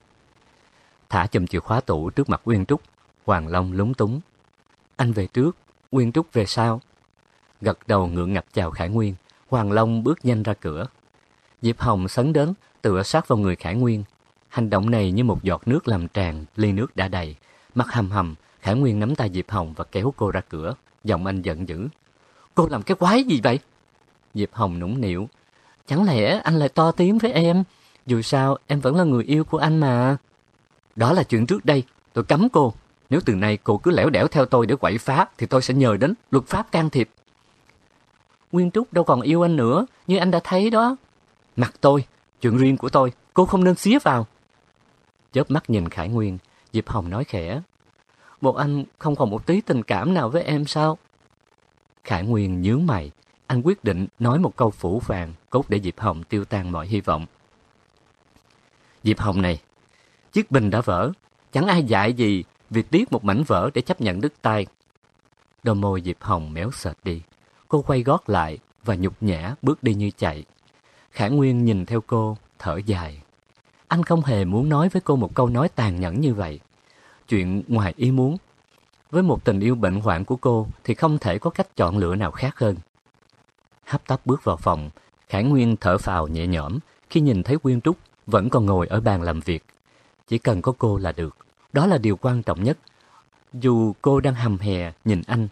Thả chùm chìa khóa tủ trước mặt Quyên Trúc, Hoàng Long lúng túng. Anh về trước, Quyên Trúc về sau. Gật đầu ngượng ngập chào Khải Nguyên, Hoàng Long bước nhanh ra cửa. Diệp Hồng sấn đến, tựa sát vào người Khải Nguyên. Hành động này như một giọt nước làm tràn, ly nước đã đầy. Mắt hầm hầm, Khải Nguyên nắm tay Diệp Hồng và kéo cô ra cửa. Giọng anh giận dữ. Cô làm cái quái gì vậy? Diệp Hồng nũng nịu. Chẳng lẽ anh lại to tiếng với em? Dù sao, em vẫn là người yêu của anh mà. Đó là chuyện trước đây. Tôi cấm cô. Nếu từ nay cô cứ lẻo đẻo theo tôi để quậy phá, thì tôi sẽ nhờ đến luật pháp can thiệp. Nguyên Trúc đâu còn yêu anh nữa, như anh đã thấy đó. Mặt tôi, chuyện riêng của tôi, cô không nên xía vào. Chớp mắt nhìn Khải Nguyên, Diệp Hồng nói khẽ bộ anh không còn một tí tình cảm nào với em sao? Khải Nguyên nhướng mày, anh quyết định nói một câu phủ vàng, cốt để Diệp Hồng tiêu tan mọi hy vọng. Diệp Hồng này, chiếc bình đã vỡ, chẳng ai dạy gì việc tiếc một mảnh vỡ để chấp nhận đứt tay. Đôi môi Diệp Hồng méo sệt đi, cô quay gót lại và nhục nhã bước đi như chạy. Khải Nguyên nhìn theo cô, thở dài. Anh không hề muốn nói với cô một câu nói tàn nhẫn như vậy. Chuyện ngoài ý muốn. Với một tình yêu bệnh hoạn của cô thì không thể có cách chọn lựa nào khác hơn. Hấp tấp bước vào phòng, Khải Nguyên thở phào nhẹ nhõm khi nhìn thấy Quyên Trúc vẫn còn ngồi ở bàn làm việc. Chỉ cần có cô là được. Đó là điều quan trọng nhất. Dù cô đang hầm hè nhìn anh,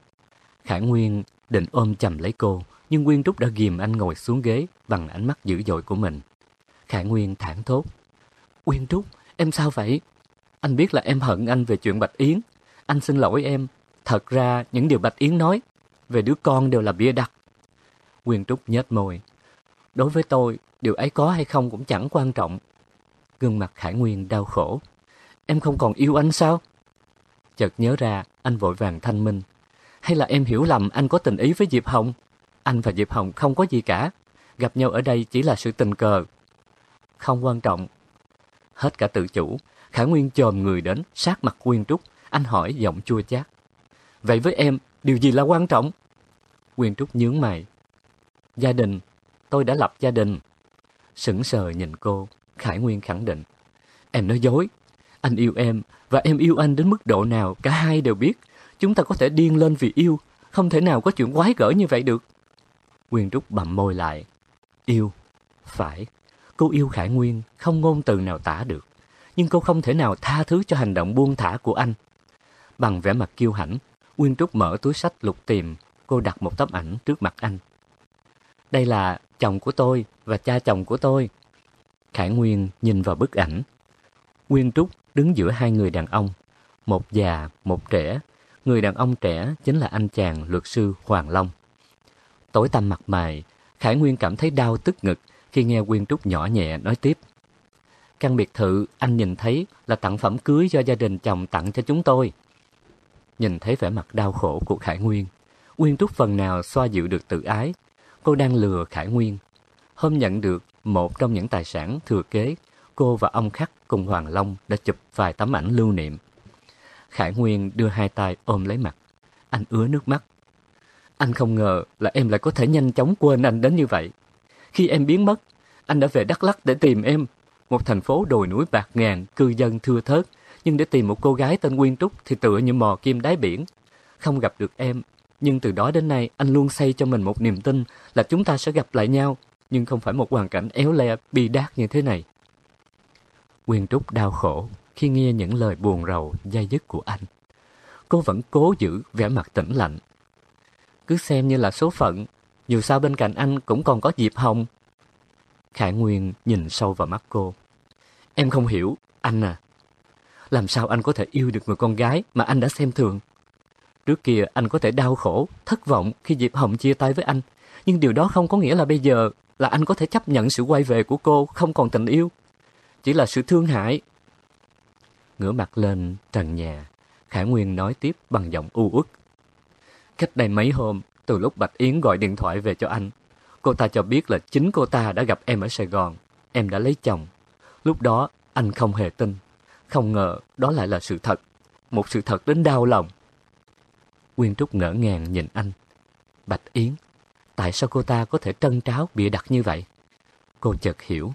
Khải Nguyên định ôm chầm lấy cô, nhưng Quyên Trúc đã ghìm anh ngồi xuống ghế bằng ánh mắt dữ dội của mình. Khải Nguyên thản thốt. Quyên Trúc, em sao vậy? Anh biết là em hận anh về chuyện Bạch Yến. Anh xin lỗi em. Thật ra những điều Bạch Yến nói về đứa con đều là bia đặt. quyền Trúc nhếch môi. Đối với tôi, điều ấy có hay không cũng chẳng quan trọng. Gương mặt Khải Nguyên đau khổ. Em không còn yêu anh sao? Chợt nhớ ra, anh vội vàng thanh minh. Hay là em hiểu lầm anh có tình ý với Diệp Hồng? Anh và Diệp Hồng không có gì cả. Gặp nhau ở đây chỉ là sự tình cờ. Không quan trọng. Hết cả tự chủ, Khải Nguyên chồm người đến, sát mặt Quyên Trúc. Anh hỏi giọng chua chát. Vậy với em, điều gì là quan trọng? Quyên Trúc nhướng mày. Gia đình, tôi đã lập gia đình. Sững sờ nhìn cô, Khải Nguyên khẳng định. Em nói dối, anh yêu em và em yêu anh đến mức độ nào cả hai đều biết. Chúng ta có thể điên lên vì yêu, không thể nào có chuyện quái gở như vậy được. Nguyên Trúc bậm môi lại. Yêu, phải, cô yêu Khải Nguyên, không ngôn từ nào tả được. Nhưng cô không thể nào tha thứ cho hành động buông thả của anh. Bằng vẻ mặt kiêu hãnh, Nguyên Trúc mở túi sách lục tìm, cô đặt một tấm ảnh trước mặt anh. Đây là chồng của tôi và cha chồng của tôi. Khải Nguyên nhìn vào bức ảnh. Nguyên Trúc đứng giữa hai người đàn ông, một già, một trẻ. Người đàn ông trẻ chính là anh chàng luật sư Hoàng Long. Tối tăm mặt mày, Khải Nguyên cảm thấy đau tức ngực khi nghe Nguyên Trúc nhỏ nhẹ nói tiếp. Căn biệt thự anh nhìn thấy là tặng phẩm cưới do gia đình chồng tặng cho chúng tôi. Nhìn thấy vẻ mặt đau khổ của Khải Nguyên, Nguyên Trúc phần nào xoa dịu được tự ái. Cô đang lừa Khải Nguyên. Hôm nhận được một trong những tài sản thừa kế, cô và ông Khắc cùng Hoàng Long đã chụp vài tấm ảnh lưu niệm. Khải Nguyên đưa hai tay ôm lấy mặt. Anh ứa nước mắt. Anh không ngờ là em lại có thể nhanh chóng quên anh đến như vậy. Khi em biến mất, anh đã về Đắk Lắk để tìm em. Một thành phố đồi núi bạc ngàn, cư dân thưa thớt. Nhưng để tìm một cô gái tên Nguyên Trúc thì tựa như mò kim đáy biển. Không gặp được em, nhưng từ đó đến nay anh luôn xây cho mình một niềm tin là chúng ta sẽ gặp lại nhau. Nhưng không phải một hoàn cảnh éo le, bi đát như thế này. Nguyên Trúc đau khổ khi nghe những lời buồn rầu, dai dứt của anh. cô vẫn cố giữ vẻ mặt tĩnh lạnh. Cứ xem như là số phận, dù sao bên cạnh anh cũng còn có Diệp Hồng. Khải Nguyên nhìn sâu vào mắt cô. Em không hiểu, anh à. Làm sao anh có thể yêu được người con gái mà anh đã xem thường? Trước kia anh có thể đau khổ, thất vọng khi Diệp Hồng chia tay với anh. Nhưng điều đó không có nghĩa là bây giờ là anh có thể chấp nhận sự quay về của cô không còn tình yêu. Chỉ là sự thương hại. Ngửa mặt lên trần nhà, Khải Nguyên nói tiếp bằng giọng u uất. Cách đây mấy hôm, từ lúc Bạch Yến gọi điện thoại về cho anh, cô ta cho biết là chính cô ta đã gặp em ở Sài Gòn. Em đã lấy chồng. Lúc đó, anh không hề tin. Không ngờ đó lại là sự thật. Một sự thật đến đau lòng. Quyên Trúc ngỡ ngàng nhìn anh. Bạch Yến, tại sao cô ta có thể trân tráo bịa đặt như vậy? Cô chợt hiểu.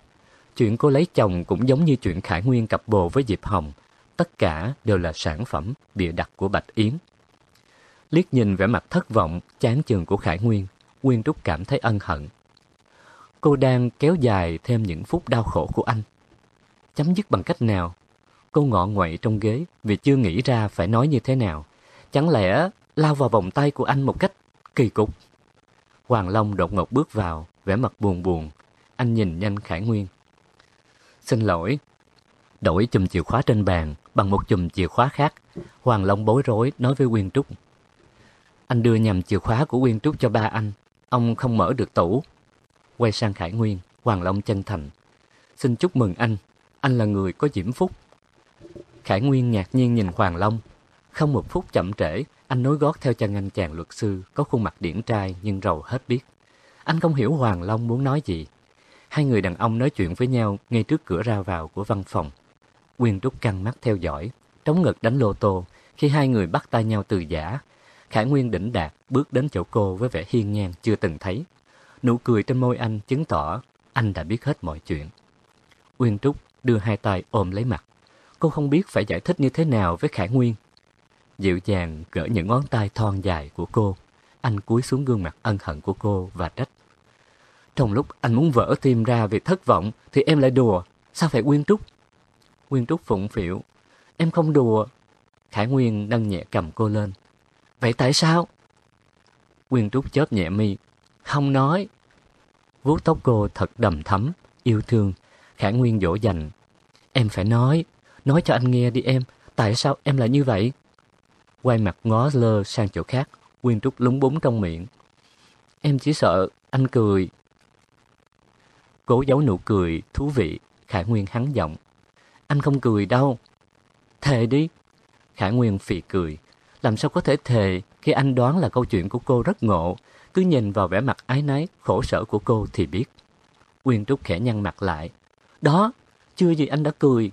Chuyện cô lấy chồng cũng giống như chuyện Khải Nguyên cặp bồ với Diệp Hồng. Tất cả đều là sản phẩm bịa đặt của Bạch Yến. Liếc nhìn vẻ mặt thất vọng, chán chường của Khải Nguyên, Nguyên Trúc cảm thấy ân hận. Cô đang kéo dài thêm những phút đau khổ của anh. Chấm dứt bằng cách nào? Cô ngọ ngoậy trong ghế vì chưa nghĩ ra phải nói như thế nào. Chẳng lẽ lao vào vòng tay của anh một cách kỳ cục? Hoàng Long đột ngột bước vào, vẻ mặt buồn buồn. Anh nhìn nhanh Khải Nguyên. Xin lỗi. Đổi chùm chìa khóa trên bàn bằng một chùm chìa khóa khác. Hoàng Long bối rối nói với Nguyên Trúc. Anh đưa nhầm chìa khóa của Nguyên Trúc cho ba anh. Ông không mở được tủ. Quay sang Khải Nguyên, Hoàng Long chân thành. Xin chúc mừng anh. Anh là người có diễm phúc. Khải Nguyên ngạc nhiên nhìn Hoàng Long. Không một phút chậm trễ, anh nối gót theo chân anh chàng luật sư, có khuôn mặt điển trai nhưng rầu hết biết. Anh không hiểu Hoàng Long muốn nói gì. Hai người đàn ông nói chuyện với nhau ngay trước cửa ra vào của văn phòng. Quyên Trúc căng mắt theo dõi, trống ngực đánh lô tô. Khi hai người bắt tay nhau từ giả, Khải Nguyên đỉnh đạt bước đến chỗ cô với vẻ hiên ngang chưa từng thấy. Nụ cười trên môi anh chứng tỏ anh đã biết hết mọi chuyện. Nguyên Trúc đưa hai tay ôm lấy mặt. Cô không biết phải giải thích như thế nào với Khải Nguyên. Dịu dàng gỡ những ngón tay thon dài của cô. Anh cúi xuống gương mặt ân hận của cô và trách. Trong lúc anh muốn vỡ tim ra vì thất vọng thì em lại đùa. Sao phải Nguyên Trúc? Nguyên Trúc phụng phịu. Em không đùa. Khải Nguyên nâng nhẹ cầm cô lên. Vậy tại sao? Nguyên Trúc chớp nhẹ mi. Không nói. Vuốt tóc cô thật đầm thấm, yêu thương. Khải Nguyên dỗ dành. Em phải nói. Nói cho anh nghe đi em. Tại sao em lại như vậy? Quay mặt ngó lơ sang chỗ khác. Nguyên Trúc lúng búng trong miệng. Em chỉ sợ anh cười. Cố giấu nụ cười thú vị. Khải Nguyên hắn giọng. Anh không cười đâu. Thề đi. Khải Nguyên phì cười. Làm sao có thể thề khi anh đoán là câu chuyện của cô rất ngộ. Cứ nhìn vào vẻ mặt ái náy, khổ sở của cô thì biết. Nguyên Trúc khẽ nhăn mặt lại. Đó, chưa gì anh đã cười.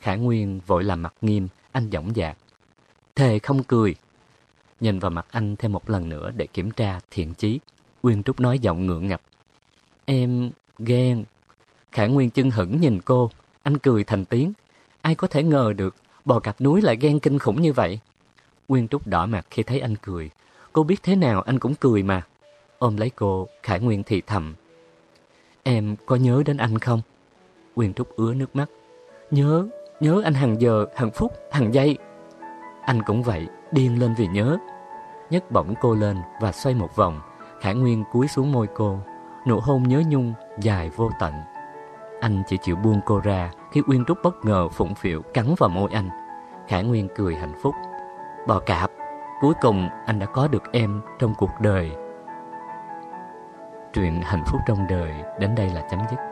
Khả Nguyên vội làm mặt nghiêm, anh dõng dạc. Thề không cười. Nhìn vào mặt anh thêm một lần nữa để kiểm tra thiện chí. Nguyên Trúc nói giọng ngượng ngập. Em ghen. Khả Nguyên chân hững nhìn cô. Anh cười thành tiếng. Ai có thể ngờ được bò cạp núi lại ghen kinh khủng như vậy. Nguyên Trúc đỏ mặt khi thấy anh cười. Cô biết thế nào anh cũng cười mà. Ôm lấy cô, Khải Nguyên thì thầm. Em có nhớ đến anh không? Nguyên Trúc ứa nước mắt. Nhớ, nhớ anh hàng giờ, hàng phút, hàng giây. Anh cũng vậy, điên lên vì nhớ. Nhấc bổng cô lên và xoay một vòng. Khải Nguyên cúi xuống môi cô. Nụ hôn nhớ nhung, dài vô tận. Anh chỉ chịu buông cô ra khi Nguyên Trúc bất ngờ phụng phịu cắn vào môi anh. Khải Nguyên cười hạnh phúc. Bò cạp, cuối cùng anh đã có được em trong cuộc đời. Chuyện hạnh phúc trong đời đến đây là chấm dứt.